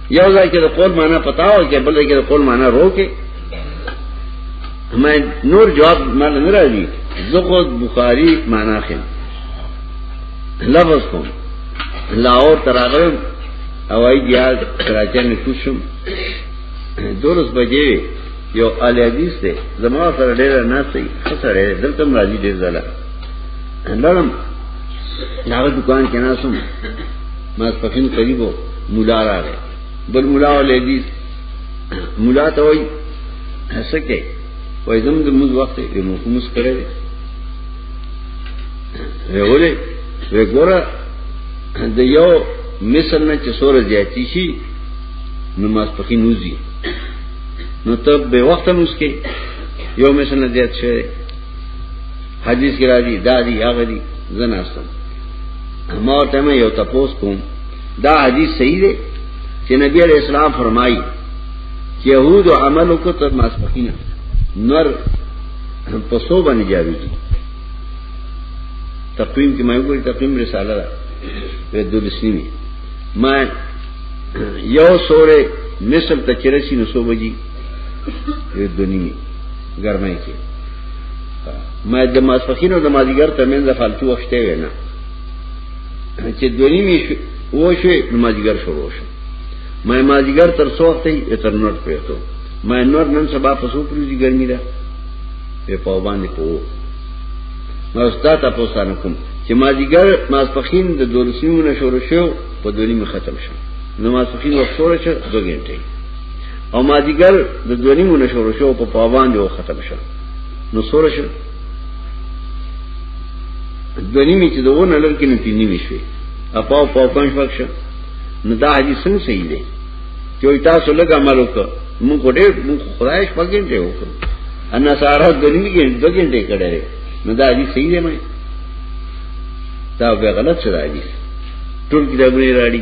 یو ځای کې د قول معنا پتاو کې بل ځای کې د قول معنا رو کې ما نور جواب مال نه راځي زه خو بخاری معنا خم لفظ کوم لاور تراغم اوائی جهاز کراچی میں کوشم دورس بجے یو آل حدیث دے زما سره ډیر نه سي خسره دلته راځي ډیر زلا لړم ناغه دکان کې ناسم ما فهم قریبو مولا را گئے بل مولا والے دی مولا ته وای سکه وای زم د موږ وخت یې مو کومس کړی دی ولې وګوره د یو مثل نه چې سور زیاتی شي نو ماس پخې نوزي نو ته به وخت نوز کې یو مثل نه زیات شوی حدیث کې راځي دادی هغه دي زناستم ما ته یو تاسو کوم دا حدیث صحیح دی چې نبی علیہ السلام فرمایي چې يهود عمل وکړ تر ماسپخینه نور پسو باندې جاوي دي تقویم کې مې وګوري تقویم رساله ده په دولسنی ما یو سورې مثل تکرسی نو سو بجی یو دنیمه ګرمای کې ما د ماسپخینو د مازیګر ترمنځ فالتو وخته وینا چې دونی می و شو مازیګر شروع شو ما مازیګر تر څو وخت یې تر نور پېټو ما نور نن سبا په سو پروزي ګرمي ده په پاو باندې پوو ما استاد تاسو نه کوم چې مازیګر ماسپخین د دولسیمونه شروع شو په دونی می ختم شو نو ماسپخین وخت شروع شو 2 غنټه او ما دیګر د دونی مون شروع شو په پاوان دی او ختم شو نو سور شو دونی می چې دوه نه لړ کې نه پینې می شوې اپاو پاو پنځ پښ نو دا حدیث څنګه صحیح دی چې تاسو لږ عمل وکړه مونږ ډېر مونږ خدای شپږ غنټه وکړو ان سارا دونی کې دوه غنټه کړې نو دا حدیث صحیح دی مې دا به غلط څه دی ټول کتابونه راړي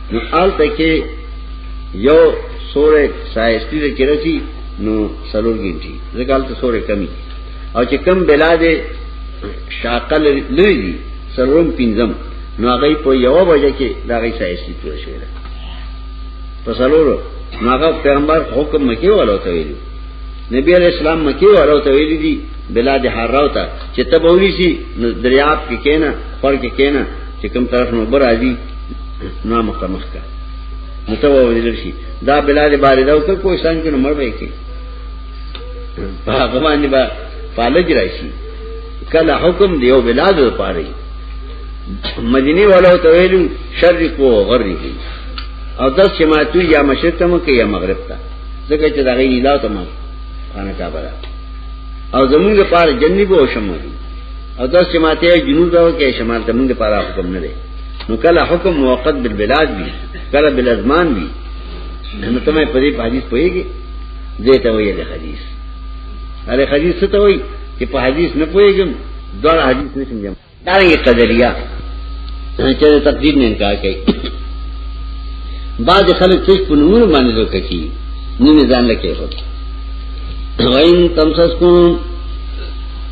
نو آلته کې یو سورې سایستی د چرسی نو سلور ګنټي ځکه آلته سورې کمی او چې کم بلاد شاقل لري دي سلورم پنځم نو هغه په یو بجه کې دا غي سایستی پوه شي په سلور نو هغه پیغمبر حکم مکی ولو ته ویلو نبی علیہ السلام مکی ولو ته ویلي دي بلاد حراو ته چې تبولی سي نو دریاب کې کېنه خور کې کېنه چې کوم طرف نو بر راځي نام کا مخکا نتو وزیر شي دا بلال باري دا وکړ کوی سان کې نو مړ وای کې هغه باندې با فالج راشي کله حکم دیو بلاد لپاره مدینه والو ته ویلو شر کو غری کی او داس چې ما تو یا مشرق ته مو کې یا مغرب ته ځکه چې دا غي اله ته ما خانه کا برا او زمونږ لپاره جنبو شمال او داس چې ما ته جنوب راو کې شمال ته موږ لپاره حکم نه دی نو کله حکم موقت بالبلاد وی کله بالازمان وی نو ته مې په دې حدیث پوهیږي دې ته ویل حدیث اره حدیث څه ته وایي چې په حدیث نه پوهیږم دا حدیث نه سمجم دا یې قدریا چې تقدیر نه انکار کوي بعض خلک چې په نور باندې دوکه کی نه ځان لکه هوت وین تم سس کوم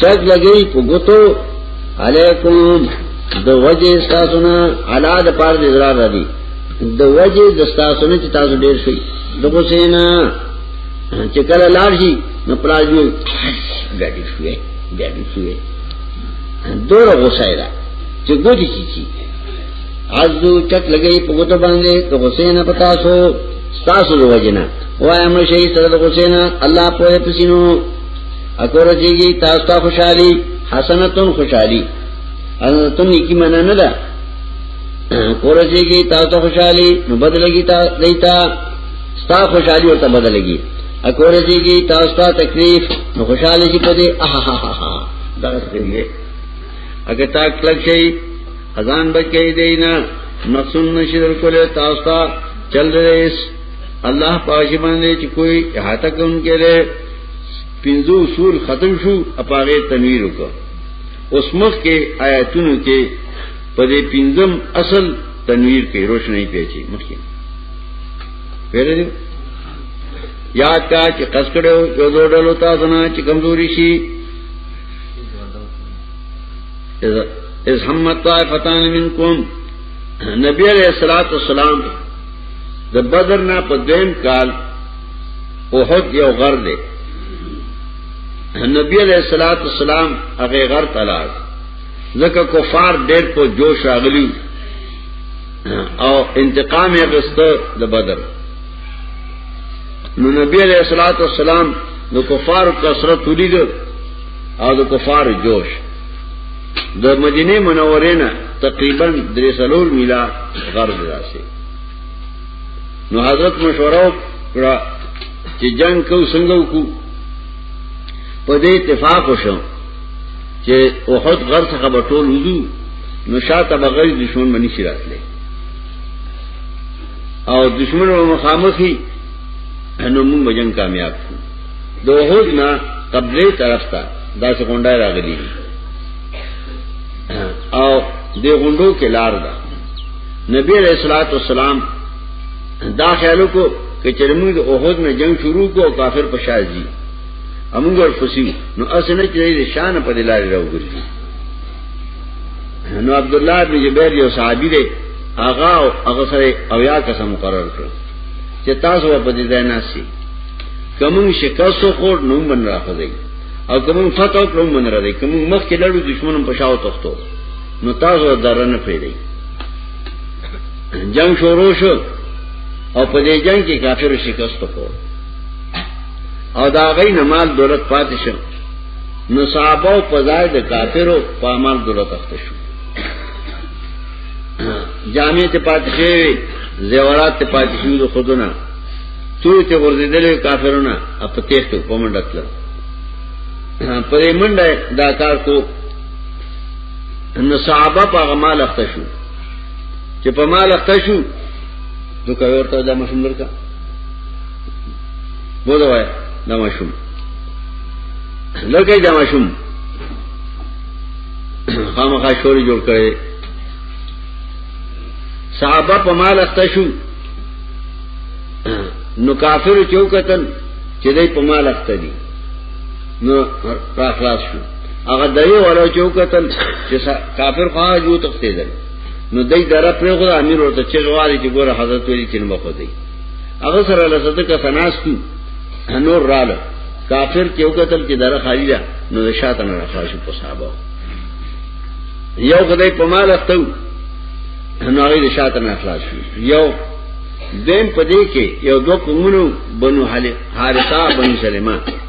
چک لګی په ګوتو علیکم د وجه تاسونا علا د پار د اضرار را دي د وجه د تاسونا چې تاسو ډیر شي د حسینا چې کله لار شي نو پراجو ګډي شوې ګډي شوې دور غوسه ده چې ګوډي چی چی عزو چک لګی په ګوتو باندې د حسینا پتا سو تاسو د وجه نه وایم شي سره د حسینا الله په پسینو اکو رسیږي تاسو ته خوشحالي حسنتون خوشحالي حسنتون کی معنا نه ده کو رسیږي تاسو ته خوشحالي نو بدلږي تا دیتا ستا خوشحالي ورته بدلږي اکو رسیږي تاسو ته تکلیف نو خوشحالي شي پدې احاحاحا دا څنګه اګه تا کلک شي اذان بچي دینا نقصون نشدر کوله تاسو ته چل رہے اس اللہ پاشی باندې چې کوئی احاطه کوم کې پنځو اصول ختم شو اپاغه تنویر وکړه اوس مخ کې آیاتونو کې په دې پنځم اصل تنویر کې روشنايي پیچي مخکې پیره دی یاد کا چې قص کړو یو دوړلو تاسو نه چې کمزوري شي از همت طائفتان منکم نبی علیہ الصلوۃ والسلام د بدر نه په دیم کال احد یو غر دی نبی علیہ الصلوۃ والسلام هغه غر تلار ځکه کفار ډېر په جوش راغلی او انتقام یې غوښته د بدر نو نبی علیہ الصلوۃ والسلام د کفار کثرت ولید او د کفار جوش د مدینه منورې نه تقریبا درې سلور میلا غرض راسي نو حضرت مشوره وکړه چې جنگ کو څنګه وکړو په دې اتفاق وشو چې احد غر څخه به ټول وځو نو شاته بغیر دشمن منی شي راتله او دشمن و مخامخي نو موږ بجنګ کامیاب شو د احد نه قبله طرف ته دا څنګه راغلی او د غونډو کې لار ده نبی علیہ الصلوۃ والسلام دا خیالو کو کہ چرمو د اوحد نه جنگ شروع کو کافر پشازي امونږ ورپسیو نو اسنه چې د شان په دلاري راوګرځي نو عبد الله بن جبیر یو صحابي دی هغه هغه سره او یا قسم مقرر کړ چې تاسو په دې ځای نه سي کوم شکاسو خو نو من راخځي او کوم فتح کوم من راځي کوم مخ کې لړو دشمنم پښاو تختو نو تاسو درنه پیری جنگ شروع شو او په دې جنگ کې کافر شکست کو او دا غي نمال دولت پاتې شو نو صحابه په ځای د کافرو په عمل دولت اخته شو جامع ته پاتې شوی زیورات ته پاتې شوی د خودونه تورې ته ورزيدلې کافرونه په تېښته کومنډه تل پرې منډه دا کار کو نو صحابه په هغه مال اخته شو چې په مال اخته شو نو کوي ورته دا مشوم درکا مو دا وای دا مشوم لکه دا مشوم خامخا شوري جوړ کړي صحابه په مال اخته شو نو کافر چوکتن چې دای په مال اخته دي نو را خلاص شو هغه دای ورو چو قتل چې کافر خو جو تختیدل نو دای دره پر خو امیر ورته چې غواړي چې ګوره حضرت ویلي چې نو خو دی هغه سره له صدقه سناستو نور رااله کافر چې وکتل چې دره خالی ده نو شاته نه راخلاص شو په صحابه یو خدای په مال اختو نو هغه شاته نه خلاص شو یو دین پدې کې یو دوه کومونو بنو حارثه بنو سلمہ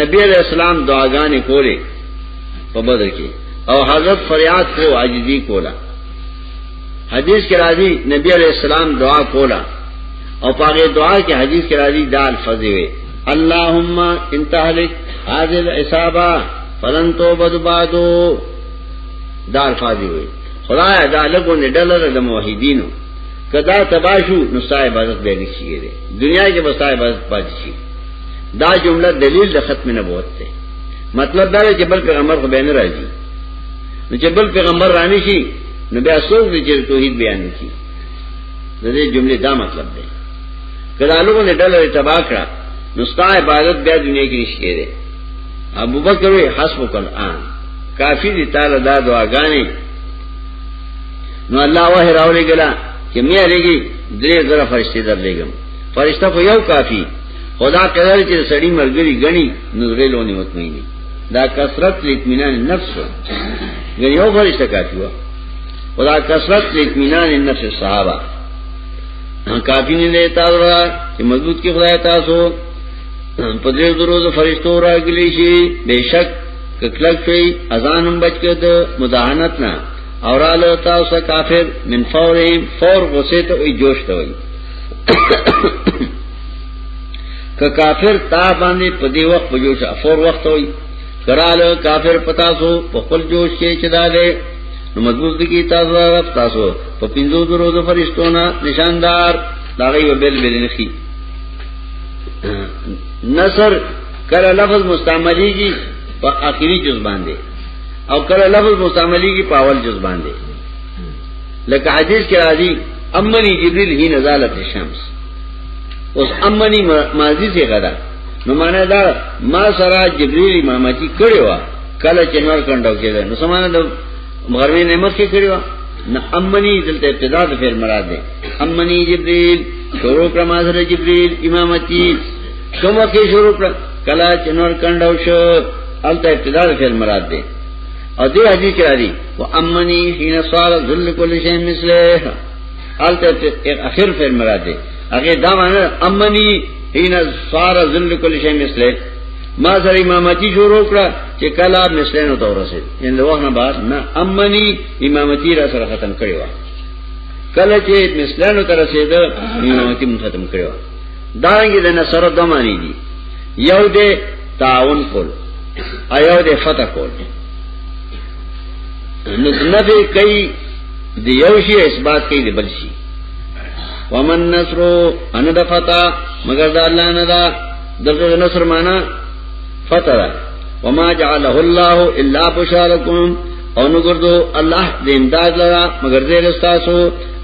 نبی علیہ السلام دعاګانې کولې په بدر کې او حضرت فریاد کو عاجزی کولا حدیث کې راځي نبی علیہ السلام دعا کولا او پاګه دعا کې حدیث کې راځي دال فزی وي اللهم انتهلك هذه العصابه فلن توبد بعدو دال فازی وي خدای دا لګو نه ډلر د موحدینو کدا تباشو نو صاحب عزت به نشي دنیا کې به صاحب عزت پاتې شي دا جمله دلیل د ختم نبوت ده مطلب دا دی چې بل پیغمبر خو به نه راځي نو چې بل پیغمبر رانی شي نو بیا څوک دې چې توحید بیان کړي د دې جملې دا مطلب دی کله لوګو نه ډله تباہ کړه نو ستا عبادت بیا دنیا کې نشته دی ابو بکر وی حسب القرآن کافی دی تعالی دا دعاګانې نو الله وه راولې ګلا چې مې لګي درې زره فرشتي درلېګم فرشتہ خو یو کافی خدا قدر چې سړی مرګري غني نظرې لونی مطمئنی دا کثرت اطمینان نفس غني یو فرشتہ کافی و خدا کثرت اطمینان نفس صحابه کافی نه لیتا ورا چې مضبوط کې خدای تاسو په دې دروازه فرشتو راغلي شي بهشک ککلک شي اذان هم بچ کړه د مداهنت نه اوراله تاسو کافر من فورهم فور غصه ته وي جوش ته وي که کافر تا باندې په دې وخت په جوش افور وخت وي کراله کافر پتا سو په خپل جوش کې چدا دی نو مضبوط دي کی تاسو رب تاسو په پینځو درو د فرشتونه نشاندار دا غي وبل بل نخي نصر کله لفظ مستعملی کی په اخیری جز باندې او کله لفظ مستعملی کی په اول جز باندې لکه حدیث کې راځي امني جبريل هي نزالت الشمس اوس امني ماضي څه غدا نو معنا دا ما سره جبريل امامتي کړي وا کله چې نور کندو کېده نو سمانه د مغربي نه مخکې کړي وا نه امني دلته ابتدا د فعل مراد ده امني جبريل شروع کړه ما سره جبريل امامتي کومه کې شروع کړه کله چې نور کندو شو الته ابتدا د فعل مراد ده او دې حدیث کې راځي و امني حين صار ذل كل شيء مثله الته اخر فعل مراد دی هغه دا معنی امني حين صار ذل كل شيء مثله ما سره امامتی شروع کړه چې کلا مثلینو ته ورسید ان له وخت نه بعد نه امني امامتی را سره ختم کړی و کله چې مثلینو ته رسید امامتی ختم کړی و دارنګه د نصر د معنی دي یو دې تعاون کول ایو دې فتح کول نو نفي کوي دی یو شی اثبات کوي دی بل شی ومن نصر ان د فتح مگر د الله نه دا دغه نصر معنا فتح ده وما جعله الله الا بشارکم او نو ګردو الله دې امداد لرا مگر دې رستاسو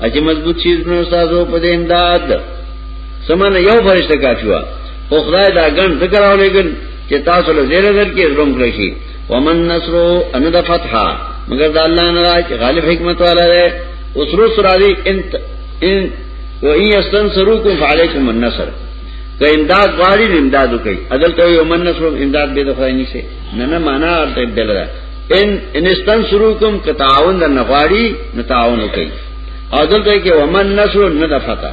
اجي مضبوط چیز نو تاسو په دې امداد سمانه یو فرشته کافی وا خو خدای دا ګن ذکر اولېګن چې تاسو له زیره در کې زوم کړی شي ومن نصر ان د فتحا مگر د الله نه راځي غالب حکمت والا دی اسرو سرالی انت ان و ان یستنصروکم فعلیکم النصر که امداد غاری نه امدادو کوي عدل ته یو من نصر امداد به د خدای نشي نه نه معنا ارته دلته ان ان استنصروکم که تعاون د نغاری نه تعاون کوي عدل ته کې ومن نصر نه د فتح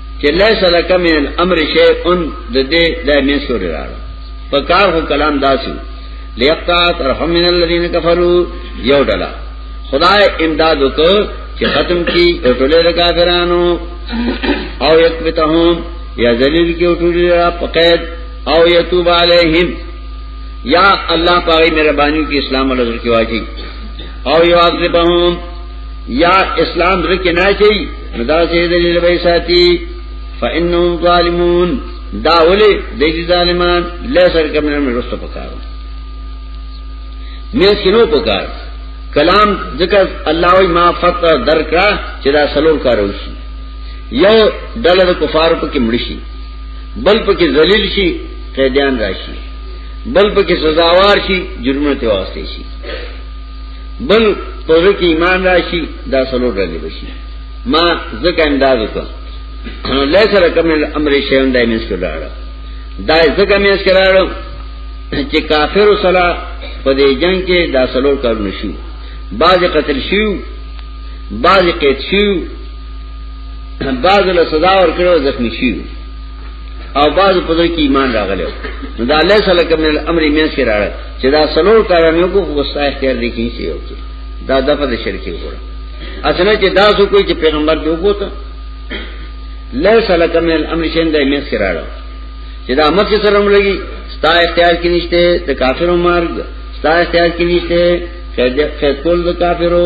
چې لیس لک من الامر شیء د دې د میسور راړو په کار هو کلام داسو لیقات رحم من الذين كفروا یو ډلا خدای امداد وکړ چې ختم کی ټولې د کافرانو او یکبتهم یا ذلیل کی ټولې را پقید او یتوب علیہم یا الله پاوی مهرباني کی اسلام ولر کی واجی او یعذبهم یا اسلام زړه کې نه شي نو دا چې دلیل به ساتي فإنهم ظالمون دا ولې د دې ظالمان له سر کوم نه مرسته پکارو مې سينو پکار کلام ذکر الله وي ما فتح درکا چې دا سلور کارو شي یو ډله د کفارو په کې مړ شي بل په کې ذلیل شي قیدیان راشي بل په کې سزاوار شي جرمونه ته واسطه شي بل پوزه کې ایمان راشي دا سلو ډلې بشي ما ځکه انداز وکړ نو لای سره کوم امر شیون دای مې سره راړ دا ځکه مې سره راړ چې کافر سره په دې جنگ کې دا سلو کار نشي بعض قتل شي بعض قید شي بعض له صدا ور کړو زخمی شي او باز په دې کې ایمان راغلی نو دا الله سره کوم امر یې مې سره راغی چې دا سلور کارونه کو خو ستا اختیار دی کې شي او دا دغه د شرکی وره اسنه چې دا سو کوئی چې پیغمبر دی وګوته الله سره کوم امر یې شنده مې سره راغی چې دا امر چې سره ملګي ستا اختیار کې نشته د کافرو مرګ ستا اختیار کې نشته خیر دې خیر کول د کافرو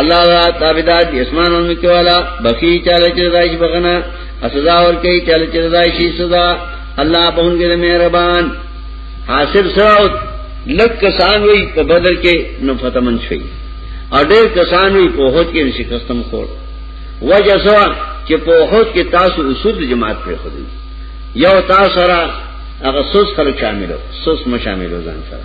الله را تابعدار دي اسمان او مکه والا بخي چاله چې دایش بغنا سزا ور کوي چاله چې دایش سزا الله په هنګل مهربان حاصل سره لک کسان وي په بدر کې نو فتمن شي او ډېر کسان وي په هوت کې شکستم خور وجه سوا چې په هوت کې تاسو اصول جماعت پر خو دي یو تاسو را هغه سوس خلک شاملو سوس مشاملو ځان سره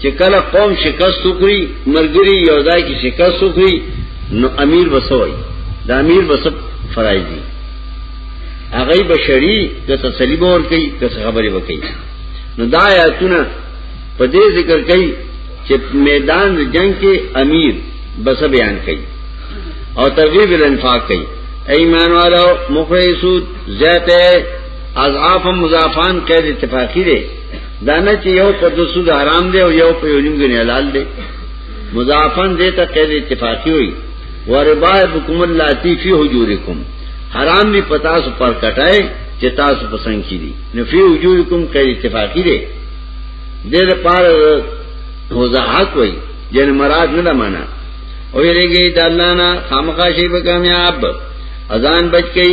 چې کله قوم شکست وکړي مرګري یو ځای کې شکست وکړي نو امیر بسوي د امیر بس فرایض دي هغه بشری که تسلی بور کوي که خبرې وکړي نو دا آیاتونه په دې ذکر کوي چې میدان جنگ کې امیر بس بیان کوي او ترغیب الانفاق کوي ایمان والو مخیسود زیاته اضعاف مضافان قید اتفاقی دی دانه چې یو په د سود حرام دی او یو په یو نیم غنی حلال دی مضافن دې ته قید اتفاقی وي وربا بكم اللاتی فی حجورکم حرام دی پتا سو پر کټای چې تاسو پسند کړي نو فی حجورکم قید اتفاقی دی دې لپاره وضاحت وي جن مراد نه معنا او یریږي د الله نه خامخا شی به کامیاب اذان بچ کئ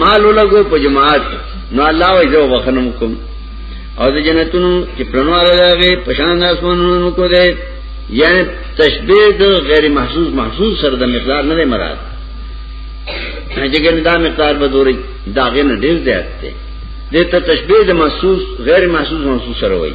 مالو لګو په جماعت نو الله وې جو وخنم کوم او د جنتونو چې پرنوار راغی پشان د اسمانونو کو دې یعنی تشبیه د غیر محسوس محسوس سره د مقدار نه مراد چې دا مقدار به دوري دا غنه ډیر زیات دی دته تشبیه د محسوس غیر محسوس محسوس سره وایي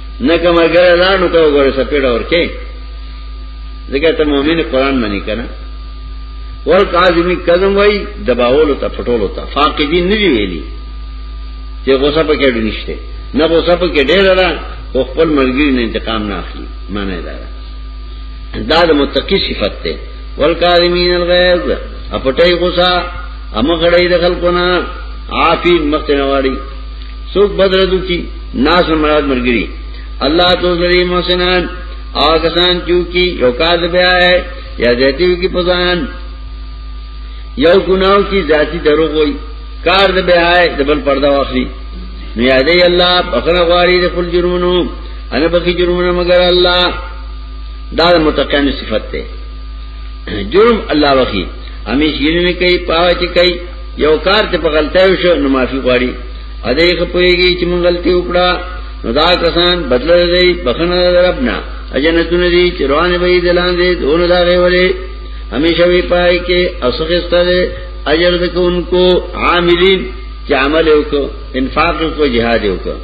نه کومه ګره لاړو ته وګوره سپېړه ورکه ځکه ته مؤمن قران باندې کنه ور کاظمی قدم وای دباولو ته پټولو ته فاقدین نه دی ویلي چې غوسه پکې ډېر نشته نه غوسه پکې ډېر را او خپل مرګي نه انتقام نه اخلي معنی دا دا د متقی صفت ده ور کاظمین الغیظ اپټای غوسه امغړې د خلکو نه عافی مختنواړي څوک بدردو کی ناس مراد مرګري الله تو زری محسنان او کسان چو کی یو کاز بیا ہے یا زیتی کی پزان یو گناو کی ذاتی درو کوئی کار د بیا ہے دبل پردہ واخلی نو یادی الله بخنه غاری د خپل جرمونو انا بخی جرمونو مگر الله دا متقین صفت ته جرم الله وخی همیش یې نه کوي پاوه چې کوي یو کار ته په غلطه وشو نو معافي غواړي اده خپويږي چې مونږ غلطي وکړه نو دا کسان بدل دی بخنه ربنا اجنتون دی چې روان به دي لاندې دونه دا غوړي همیشه وی پای کې اسخسته دی اجر دکونکو عاملین چې عمل وکړو انفاق وکړو jihad وکړو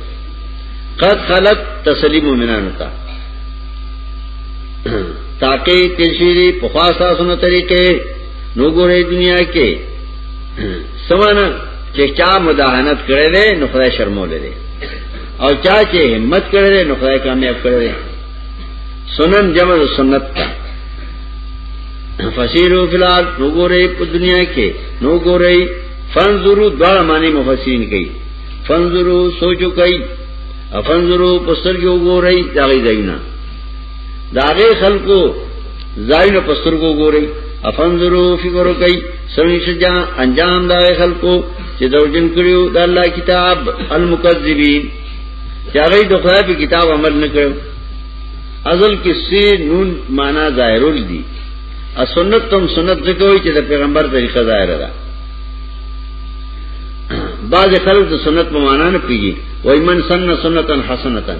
قد خلق تسلیم مومنانو ته تاکي تشری په خاصه سنت طریقې نو ګورې دنیا کې سمانا چې چا مداهنت کړی دی نو خدای شرمول دی او چا چې همت کړی دی نو خدای کامیاب کړی دی سنن جمع سنت تا فسیرو فلال نو ګورې په دنیا کې نو ګورې فنظرو دواړه معنی مفسرین کوي فنظرو سوچو کوي افنظرو پستر کې وګورئ دا غي ځایونه داغه خلکو زاین په سترګو ګوري افنذرو فکرو کوي سمي شجا انجام دا خلکو چې دوجن کړیو د الله کتاب المکذبین چې هغه د خدای په کتاب عمل نه کړو ازل کې سی نون معنا ظاهرول دي ا سنت تم سنت ذکر وي چې د پیغمبر طریقه ظاهر ده بعض خلک د سنت په معنا نه پیږي وای من سن سنتن حسنتن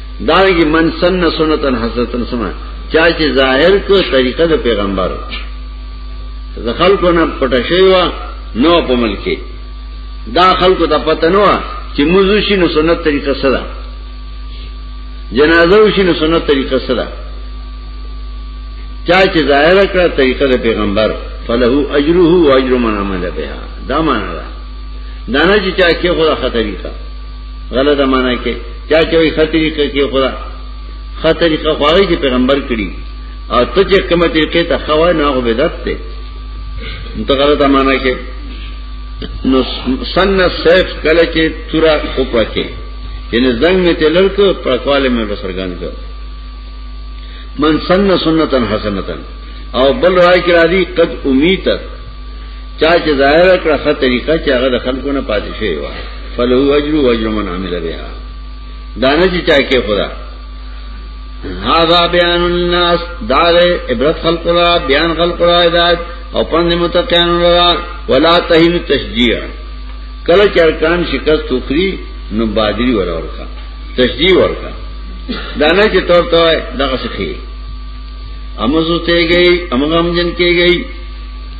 دارنګي من سن سنتن حسنتن سما چا چې ظاهر کو طریقه د پیغمبر د خلکو نه پټه شوی و نو په ملک دا خلکو ته پته نه و چې موضوع شي نو سنت طریقه سره جنازه شي نو سنت طریقه سره چا چې ظاهر کړه طریقه د پیغمبر فله اجره و اجر من عمل بها دا معنا ده دانه چې چا کې خدا خطرې کا غلط معنی کې چا چې وي خطرې کې خدا خطرې کا خواږي چې پیغمبر کړي او ته چې کومه طریقې ته خوای نه هغه بدعت ده ته غلط معنی کې نو سن سیف کله چې تورا اوپکه یعنی زنګ می تلل کو پرکواله مې بسرګان کو من سن سنتن حسنتن او بل راي کې راځي قد امیتت چا چې ظاهر کړه خه طریقه چې هغه د خلکو نه پاتې شوی و فلو اجر و اجر من عمل بها دانه چې چا کې خدا هاذا بیان الناس دار عبرت خلق را بیان خلق را ہدایت او پند متقین را ولا تهین تشجیع کله چې ارکان شکست وکړي نو بادری ور ورکا تشجیع ورکا دانه چې تور ته دغه سخی امزو ته گئی امغم جن کې گئی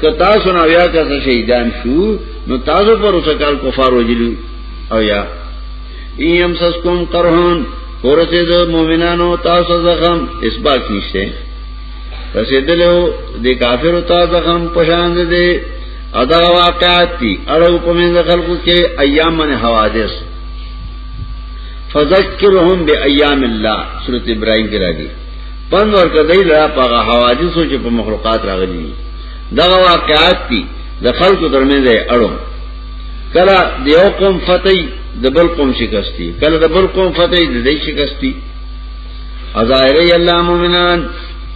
که تاسو نه بیا که شهیدان شو نو تاسو پر اوسه کال کفار وجلو او یا ایم سسکم قرهن ورته د مؤمنانو تاسو زخم اسباق نشته رسیدلو د کافرو تاسو زخم پشان دي ادا واقعات دي اړو په من خلقو کې ایام من حوادث فذکرهم بایام الله سورۃ ابراهیم کې راځي پند ورکړه دی لرا په حوادثو چې په مخلوقات راغلي دي دا واقعات دي د خلکو ترمنځ اړو کله د یو قوم فتح د بل قوم شکستی کله د بل قوم فتح د دې شکستی ازایری الله مومنان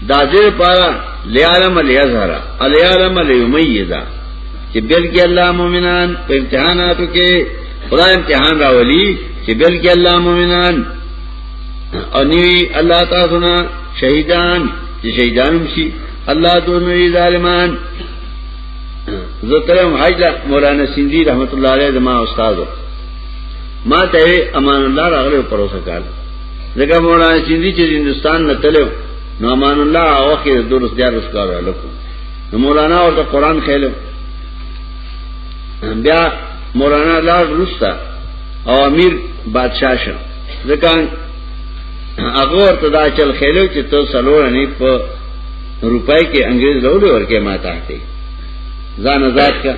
دا زیر پارا لیعلم لیظهر الیعلم لیمیزا چې بلکې الله مومنان په امتحاناتو کې خدای امتحان راولي چې بلکې الله مومنان اني الله تاسو نه شهیدان چې شهیدان شي الله دونه ظالمان زترم حج مولانا سیندی رحمت الله علیه زما استاد ما ته امان الله راغله پروسه کار لکه مولانا سیندی چې هندستان نه تلو نو امان الله او کې درس دیار اس کار لکو نو مولانا او ته قران خېلو بیا مولانا لاړ رستا او امیر بادشاہ شو ځکه هغه ورته دا چل خېلو چې ته سلور نه په روپای کې انګريز لوړ ورکه ماته ته ځان آزاد کا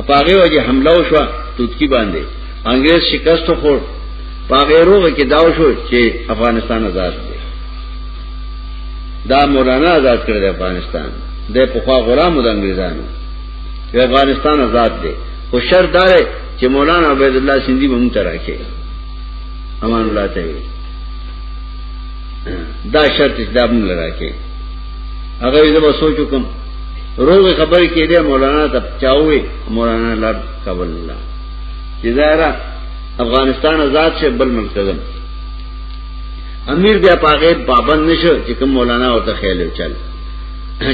اپاغه وجه حمله وشو توتکی باندې انګريز شکست خو پاغه روغ کې داو شو چې افغانستان آزاد دی دا مولانا آزاد کړی افغانستان د په خوا غلامو د انګريزانو افغانستان آزاد دی خو شر دار چې مولانا عبد الله سیندی به مونږ تراکه امان الله ته دا شرط دا مونږ لراکه هغه یې به سوچو کوم روغ خبر کې دې مولانا ته چاوي مولانا لار قبول الله چې زهرا افغانستان آزاد شه بل ملک ته امیر بیا پاګه پابند نشو چې کوم مولانا او ته خیال چل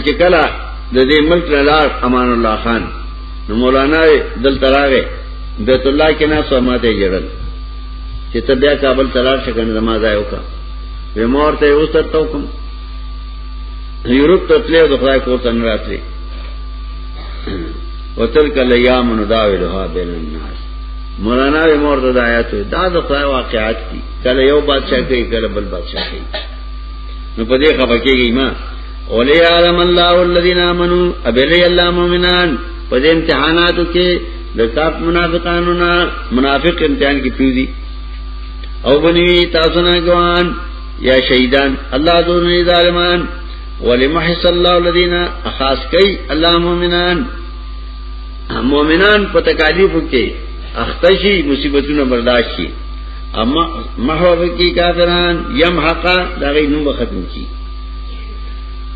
چې کله د دې ملک لار امان الله خان نو مولانا دل تراغه بیت الله کې نه سماته جړل چې ته بیا کابل تلار شګن زما ځای وکا به مور ته اوس ته کوم یورپ ته تلو د خدای کور ته نه راتلی وتلک الیام نداولها بین الناس مولانا به مور ته آیات دا د خدای واقعات دي کله یو بادشاہ کوي کله بل بادشاہ کوي نو په دې خبره کې ما اولی عالم الله الذين امنوا ابلی الله مؤمنان په دې امتحاناتو کې د کاپ منافقانو نه منافق امتحان کې پیودي او بنوي تاسو نه ګوان یا شهیدان الله دونه ظالمان ولمحص الله الذين اخاص کوي الله مؤمنان مؤمنان په تکالیفو کې اختشي مصیبتونه برداشت شي اما محو کی کافران یم حقا دا غي نوم ختم کی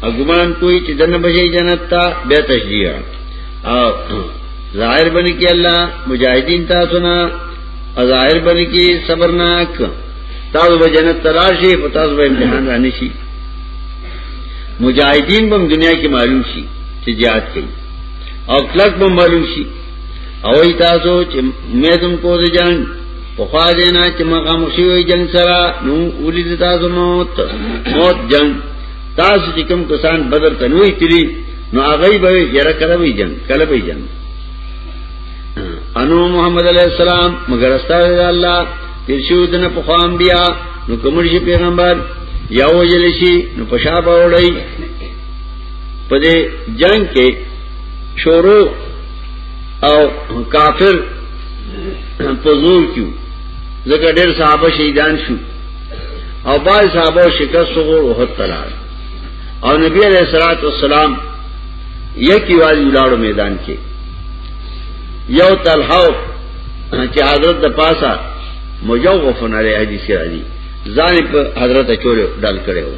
اګمان کوئی چې دنه بشي جنت ته بیا تشریح او ظاهر بن کې الله مجاهدین تاسو نه ظاهر بن کې صبرناک تاسو به جنت تراشي په تاسو به امتحان رانه شي مجاهدین په دنیا کې معلوم شي چې jihad کوي او کلک به معلوم شي او ای تاسو چې امیدم کو دې جنگ په خوا دې نه چې ما کوم شي وي جنگ سره نو اولی دې تاسو موت موت جنگ تاسو چې کوم کسان بدر تنوي تری نو هغه به یره کله وی جنگ کله به جنگ انو محمد علیہ السلام مگر استاد الله تیر شو دنه په خوا انبیا نو کومر شي پیغمبر یاو جلشی نو پشا باوړی په دې جنگ کې شورو او کافر پزور کیو زکر دیر صحابہ شہیدان شو او باز صحابہ شکست غور احد تلار او نبی علیہ السلام والسلام یکی والی الاڑو میدان کے یو تلحو چه حضرت دا پاسا مجوغفن علیہ حدیثی راضی زانی پا حضرت چولو ڈال کرے ہو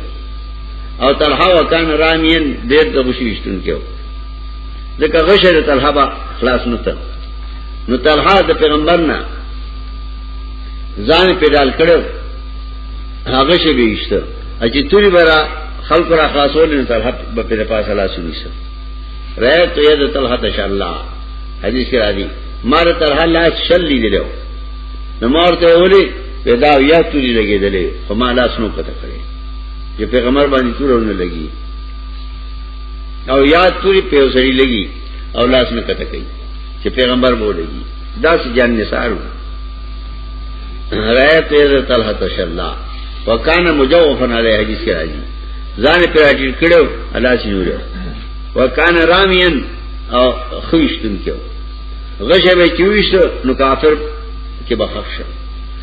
او طلحه وکان رامین ډیر د غشي وشتون کېو ځکه غشه د طلحه با خلاص نه تر نو طلحه د پیغمبر نه ځان پیدال کړو هغه شی به وشته اجي توري برا خلق را خلاصول نه طلحه په پیدا پاسه لا سنیسه رأيت يد طلحه تشلا حدیث کې راځي مار طلحه لا شلی دی له نو مارته ولي ودا یا توري لګېدلې خو ما لاس نو کته کړې چې پیغمبر باندې تورونه لګي او یا توري په وسري لګي او لاس نه کته کوي چې پیغمبر وو لګي دا چې جان نثار وو رایت یې طلحه تشلا وکانه مجوفن علی حدیث کې راځي ځان پر اټی کړو الله سي نور وکانه رامین او خوښتون کې غشه به چويشت نو کافر کې بخښه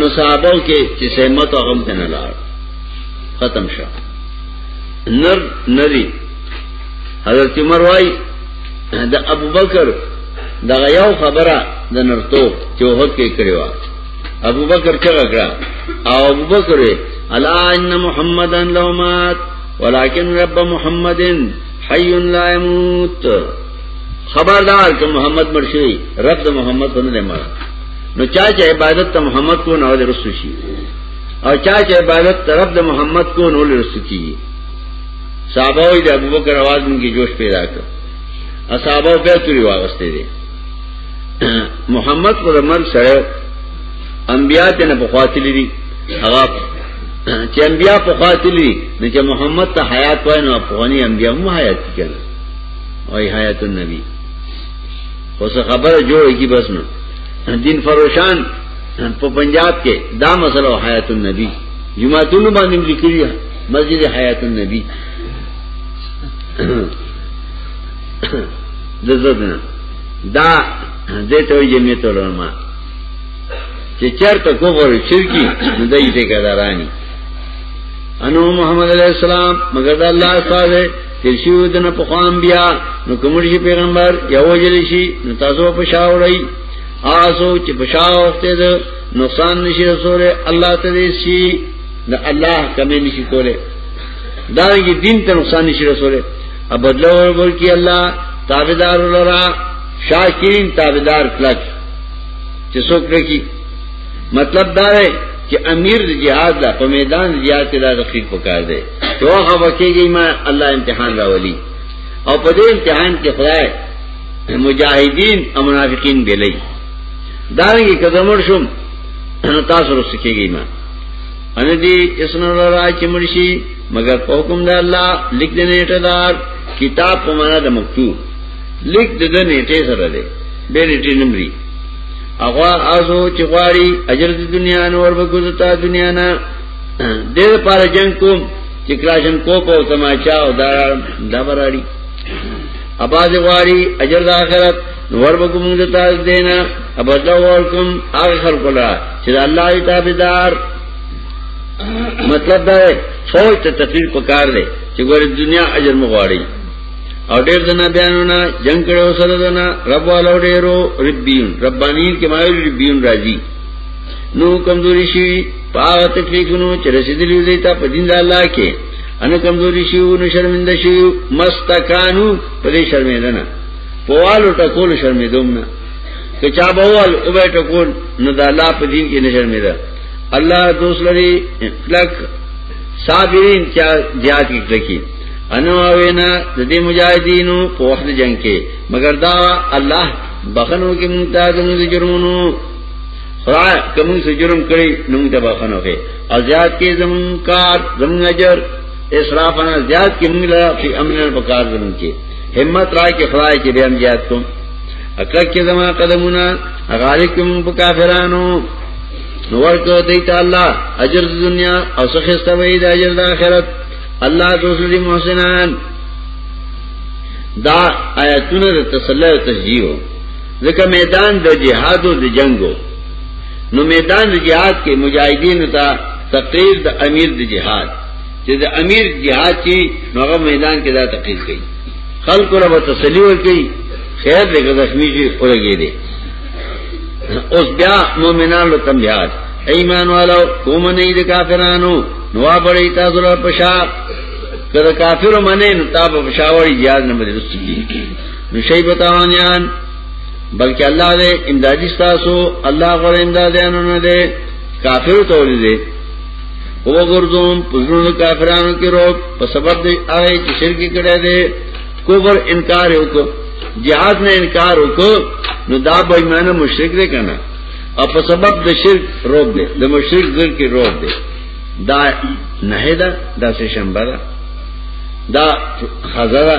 نو صحابو کې چې سیمت هغه ته نه لاړ ختم شو نر نری حضرت عمر وايي د ابوبکر دغه یو خبره د نرتو چې وحد کې کړی و ابوبکر چغه کړه او ابوبکر الا ان محمدن لو مات ولكن رب محمدن حي لا يموت خبردار کہ محمد مرشی رب محمد بن لے مارا نو چا چې عبادت ته محمد کو نه ولر سوشي او چا چې عبادت طرف د محمد کو نه ولر سکی صحابه وي د ابوبکر आवाज مونږ کې جوش پیدا کړ اصحابو به توري واغسته دي محمد کو د مرګ سره انبیا ته نه بخواتلی دي هغه چې انبیا په خاطلی نه چې محمد ته حیات وای نو افغاني انبیا هم حیات کړي وای حیات النبی خو څه خبره جوړه کی بس نو دین فروشان په پنجاب کې دا مسله حیات النبی جمعتون باندې لیکلی مسجد حیات النبی دزدنا دا دته وی جمعیت علماء چې چرته کوفر شرکی نو دای دې ګدارانی انو محمد علیہ السلام مگر دا الله استاد تیر شیو دنه په خوان بیا نو کومړ شي پیغمبر یو جل شي نو تاسو په شاوړی آسو چې په شاوخته ده نقصان نشي رسوله الله ته دې شي نه الله کمې نشي کوله دا یې دین ته نقصان نشي رسوله ا بدلو ورکول کی الله تابعدار لرا شاکرین تابعدار کلک چې څوک لري مطلب دا دی چې امیر جهاد لا په میدان جهاد کې دا د خیر پکار دی یو خبر کېږي ما الله امتحان راولي او په دې امتحان کې خدای مجاهدین او منافقین بیلې دا یې کزمر شوم نو تاسو رسې کېږي ما ان دې اسن را چې مرشي مگر په حکم د الله لیک دې نیټه دار کتاب په معنا د مکتوب لیک دې نیټه سره دې به نیټه نمرې اغوا ازو چې غواړي اجر د دنیا نور به ګذتا دنیا نه دیر پار جنگ کوم چې کلاشن کوپ او تماچا او دا دا براری اباز غواړي اجر د آخرت نور به کوم د تاسو دینا ابدا ورکم هغه خلق لا چې الله ای تابعدار مطلب دا ہے فوج ته تفسیر پکار دی چې ګوره دنیا اجر مغواړي او ډېر دنا بیانونه جنگ کړو سره دنا رب والو ډېرو ربین ربانین کې مایو ربین راځي نو کمزوری شي پاو تکلیفونو چې رسیدلی دی ته په دین د الله کې ان کمزوری شي او شرمنده شي مستکانو په دې شرمنده نه پوالو ټکول شرمېدوم نه که چا بوال او به ټکول نو د الله په دین کې نه شرمېده الله دوست لري کلک صابرین چا زیات کړکی انو اوینا د دې مجاهدینو په وخت جنگ کې مگر دا الله بخنو کې مونږ ته د جرمونو خدای کوم څه جرم کړی نو ته بخنه کوي او زیات کې زمون کار زمون اجر اسراف نه زیات کې موږ لا په امن په کار زمون کې همت را کې خدای چې بیا زیات کوم اکه کې زما قدمونه غالکم په کافرانو نو ورکو دی ته الله اجر د دنیا او سخسته وې د اجر د آخرت الله دوسری محسنان دا آیتونه د تسلی او تشجیه ځکه میدان د جهاد او د جنگو نو میدان د جهاد کې مجاهدین ته تقریر د امیر د جهاد چې د امیر جهاد چې هغه میدان کې دا تقریر کوي خلق له تسلی ورکړي خیر دې که زخمی شي اورګي دي اوس بیا مؤمنانو تم یاد ایمان والو کوم نه دي کافرانو نو بڑی تاسو له پشا کړه کافر منه نو تاب پشاوړي یاد نه مې رسېږي نشي بتاوانيان بلکې الله دې امدادي تاسو الله غوړ امدادانو نه دې کافر تولې دې او ګردون پزړو کافرانو کې روپ په سبب دې آئے چې شرک کړه دې کوبر انکار وکړو جهاد نه انکار وکړو نو دا به ایمان مشرک دې کنه او په سبب د شرک روپ دې د مشرک ذل کې روپ دې دا نه ده دا سه شنبه ده دا خزره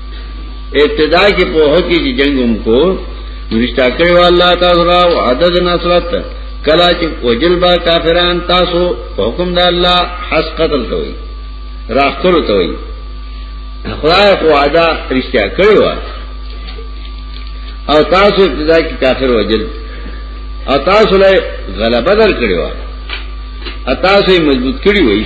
ابتدا کې په هغه کې چې جنگ هم کو نشتا کړو الله تعالی را او عدد نصرت کلا چې وجل با کافران تاسو حکم د الله حس قتل کوي راخر ته وي خدای خو عدا رښتیا کړو او تاسو ابتدا کې کافر وجل او تاسو له غلبه در کړو او تاسو یې مضبوط کړی وای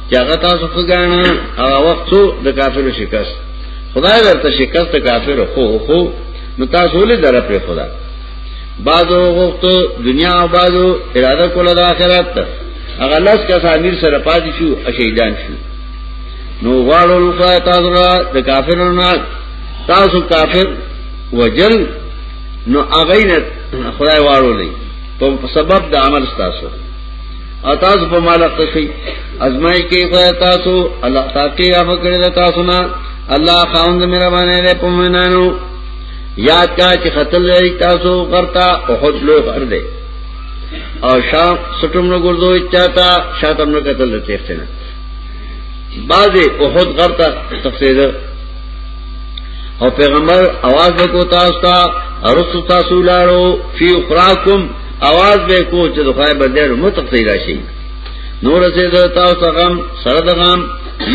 چې هغه تاسو خګانا هغه وخت څو د کافرو شکست خدای ورته شکست کافر خو خو نو تاسو له در پر خدا بعضو وخت دنیا او بعضو اراده کوله د آخرت هغه لاس کا امیر سره پاتې شو شهیدان شو نو غواړو لکه تاسو را د کافرونو نه تاسو کافر وجل نو هغه نه خدای واړو لې په سبب د عمل تاسو اتاس په مال اختصي ازمای کې خو تاسو الله تاکي اپ کړل تاسو نه الله خاوند مهربانه دې په مینانو یاد کا چې قتل لري تاسو کرتا بہت لوی کر دے او شام سټم نو ګردو چاته شاتم نو قتل لري تختنه بعضی احد غر تا تفسیر او پیغمبر آواز بکو تاستا رسو تاسو لارو فی اخراکم اواز به کو چې دخای به ډېر متقصی راشي نور سه د تاسو غم سره د غم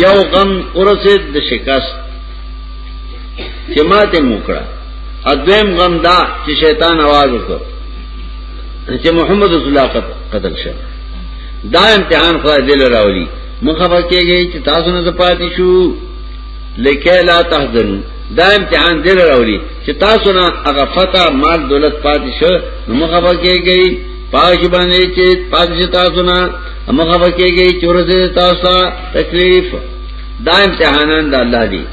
یو غم ورسه د شکست چې ماته موکړه اذیم غم دا چې شیطان आवाज وکړ چې محمد رسول الله قتل شو دا امتحان خدای دل راولي مخه پکېږي چې تاسو نه پاتې شو لکه لا تحزنو دا امتحان دل راولی چې تاسو نه هغه فتح مال دولت پاتې شو نو مخفه کېږي پاش باندې چې پاتې شو تاسو نه مخفه کېږي چورځه تاسو تکلیف دا امتحانان د الله دی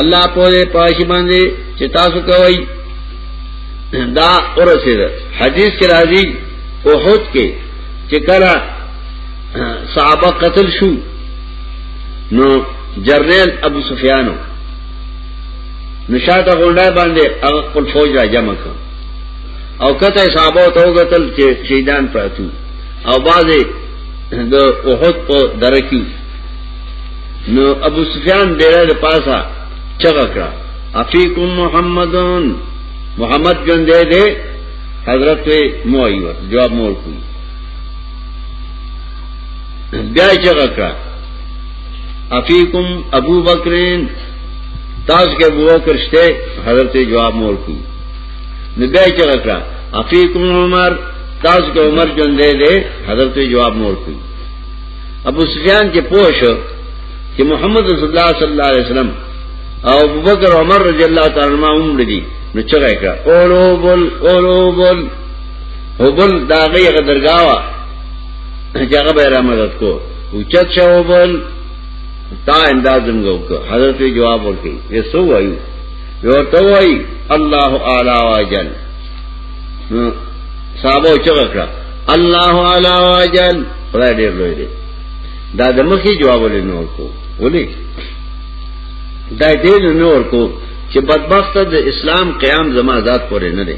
الله په دې پاش باندې چې تاسو کوي دا اورسید حدیث کې راځي اوحد کې چې کله صحابه قتل شو نو جرنیل ابو سفیانو نشاته غونډه باندې هغه خپل فوج را جمع کړ او کته صحابه ته وګتل چې شهیدان پاتو او بازه د احد په درکی نو ابو سفیان بیره د پاسا چغه کړه افیکم محمدون محمد جون دے دے حضرت موئی جواب مور کوئی بیا چغه کړه افیکم ابو بکرین تاسو کې ابو بکر شته حضرت جواب مور کو نو بیا چغه کړه افیکم عمر تاسو کې عمر جون دے دے حضرت جواب مور کو ابو سفیان کې پوښ چې محمد رسول الله صلی الله علیه وسلم او ابو بکر عمر رضی الله تعالی عنہ هم لدی نو چغه کړه اولو بول اولو بول هو بول داغه غدرګاوه جگہ بے را مدد کو اچت شو بل تا انداز زمگو کو حضرت وی جواب ورکی یہ سو آئی یو تو آئی اللہ اعلی و جل صحابہ اچھو اکڑا اللہ اعلی و جل خدای دیر لوئی دے دا دمخی جواب ولی نور کو ولی دا دیر نور کو چې بدبخت د اسلام قیام زما ذات پورې نه دی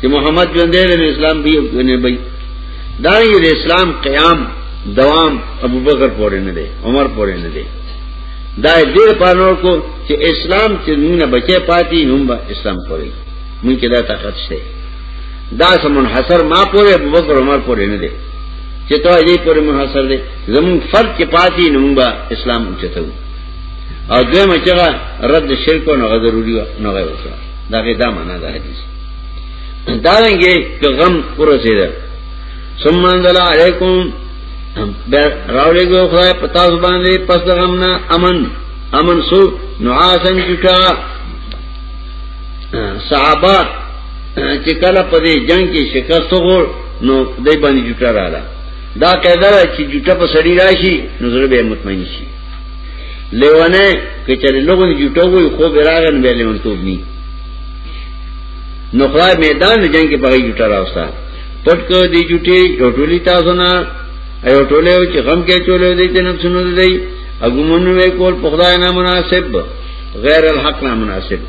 چې محمد ژوندې له اسلام به ونه بي دا یې اسلام قیام دوام ابو بکر پورې نه دی عمر پورې نه دی دا دې پانور کو چې اسلام چې نه بچي پاتې هم به اسلام پورې مونږ کې دا طاقت شته دا سمون حسر ما پورې ابو بکر عمر پورې نه دی چې ته دې پورې منحصر دی زمون فرق کې پاتې نه هم به اسلام چته او دوی مچغه رد شرک او نه ضروري نه غوښته دا غي دا معنا ده حدیث دا رنګه غم ورسه ده ثم انزل علیکم راولې ګو خدای پتا زبان دې پس د غم نه امن امن سو نعاسن چټا صحابه چې کله په دې جنگ کې شکست وغوړ نو دای باندې جوټه رااله دا قاعده چې جوټه په سړی راشي نو زړه به مطمئن شي لیونه کچری لوګو نه جوټو وي خو بیراغن به لیون توب ني نو خدای میدان جنگ کې پغی جوټا راوستا پټ کو دی جوټي ټوټولي تاسو نه ایو ټوله چې غم کې چولې دي چې نفسونو دی اګومنو وی کول په خدای نه مناسب غیر الحق نه مناسب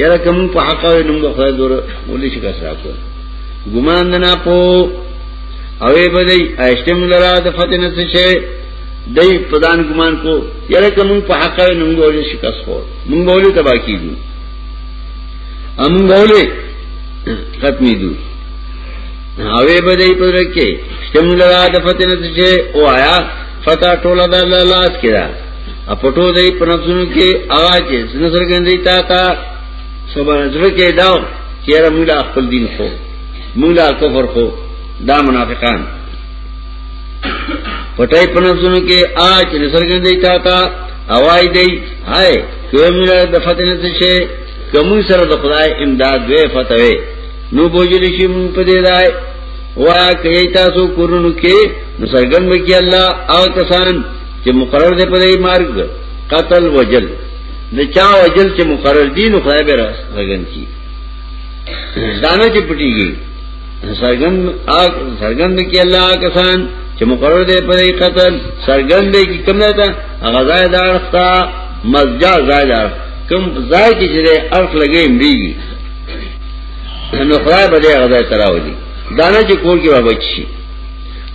یاره کوم په حق او نوم خدای دور ولې شي کا سره کو ګمان نه پو اوې بدی اشتم لرا د فتنه څه شي دای پدان ګمان کو یره کوم په حق وي نن ګولې شکست خور مونږ ګولې تبا کیږو ام ګولې ختمې دو اوې به دای پر کې شتم لرا د فتنه چې او آیا فتا ټوله د الله لاس کړه اپټو دای په نفسونو کې اواز یې څنګه سرګندې تا تا سبحان الله کې داو چیرې موږ خپل دین خو موږ کفر خو دا منافقان پټای په نفسونو کې آج رسرګن دی تا تا اوای دی هاي کوي موږ د فتح نه شي کوم سره د خدای امداد وې فتح وې نو بوجل شي مون په دې راي وا کوي تاسو کورونو کې نو سرګن وکي الله او کسان چې مقرر دی په دې مارګ قتل وجل د چا وجل چې مقرر دي نو خدای به راغن کی دانه چې پټیږي سرګند آګ سرګند کې الله کسان چې مقرر دی په قتل سرګند دی کې کوم نه هغه ځای دا اړختا مسجد ځای دا کوم ځای کې چې اړخ لګې مړیږي نو خدای به دې هغه ځای تراو دي دانه چې کول کې وابچ شي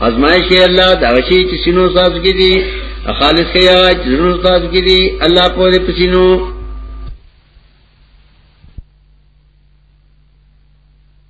ازمایش یې الله دا شي چې سينو ساز کې دي خالص کې یا چې سينو ساز کې دي الله په دې پسینو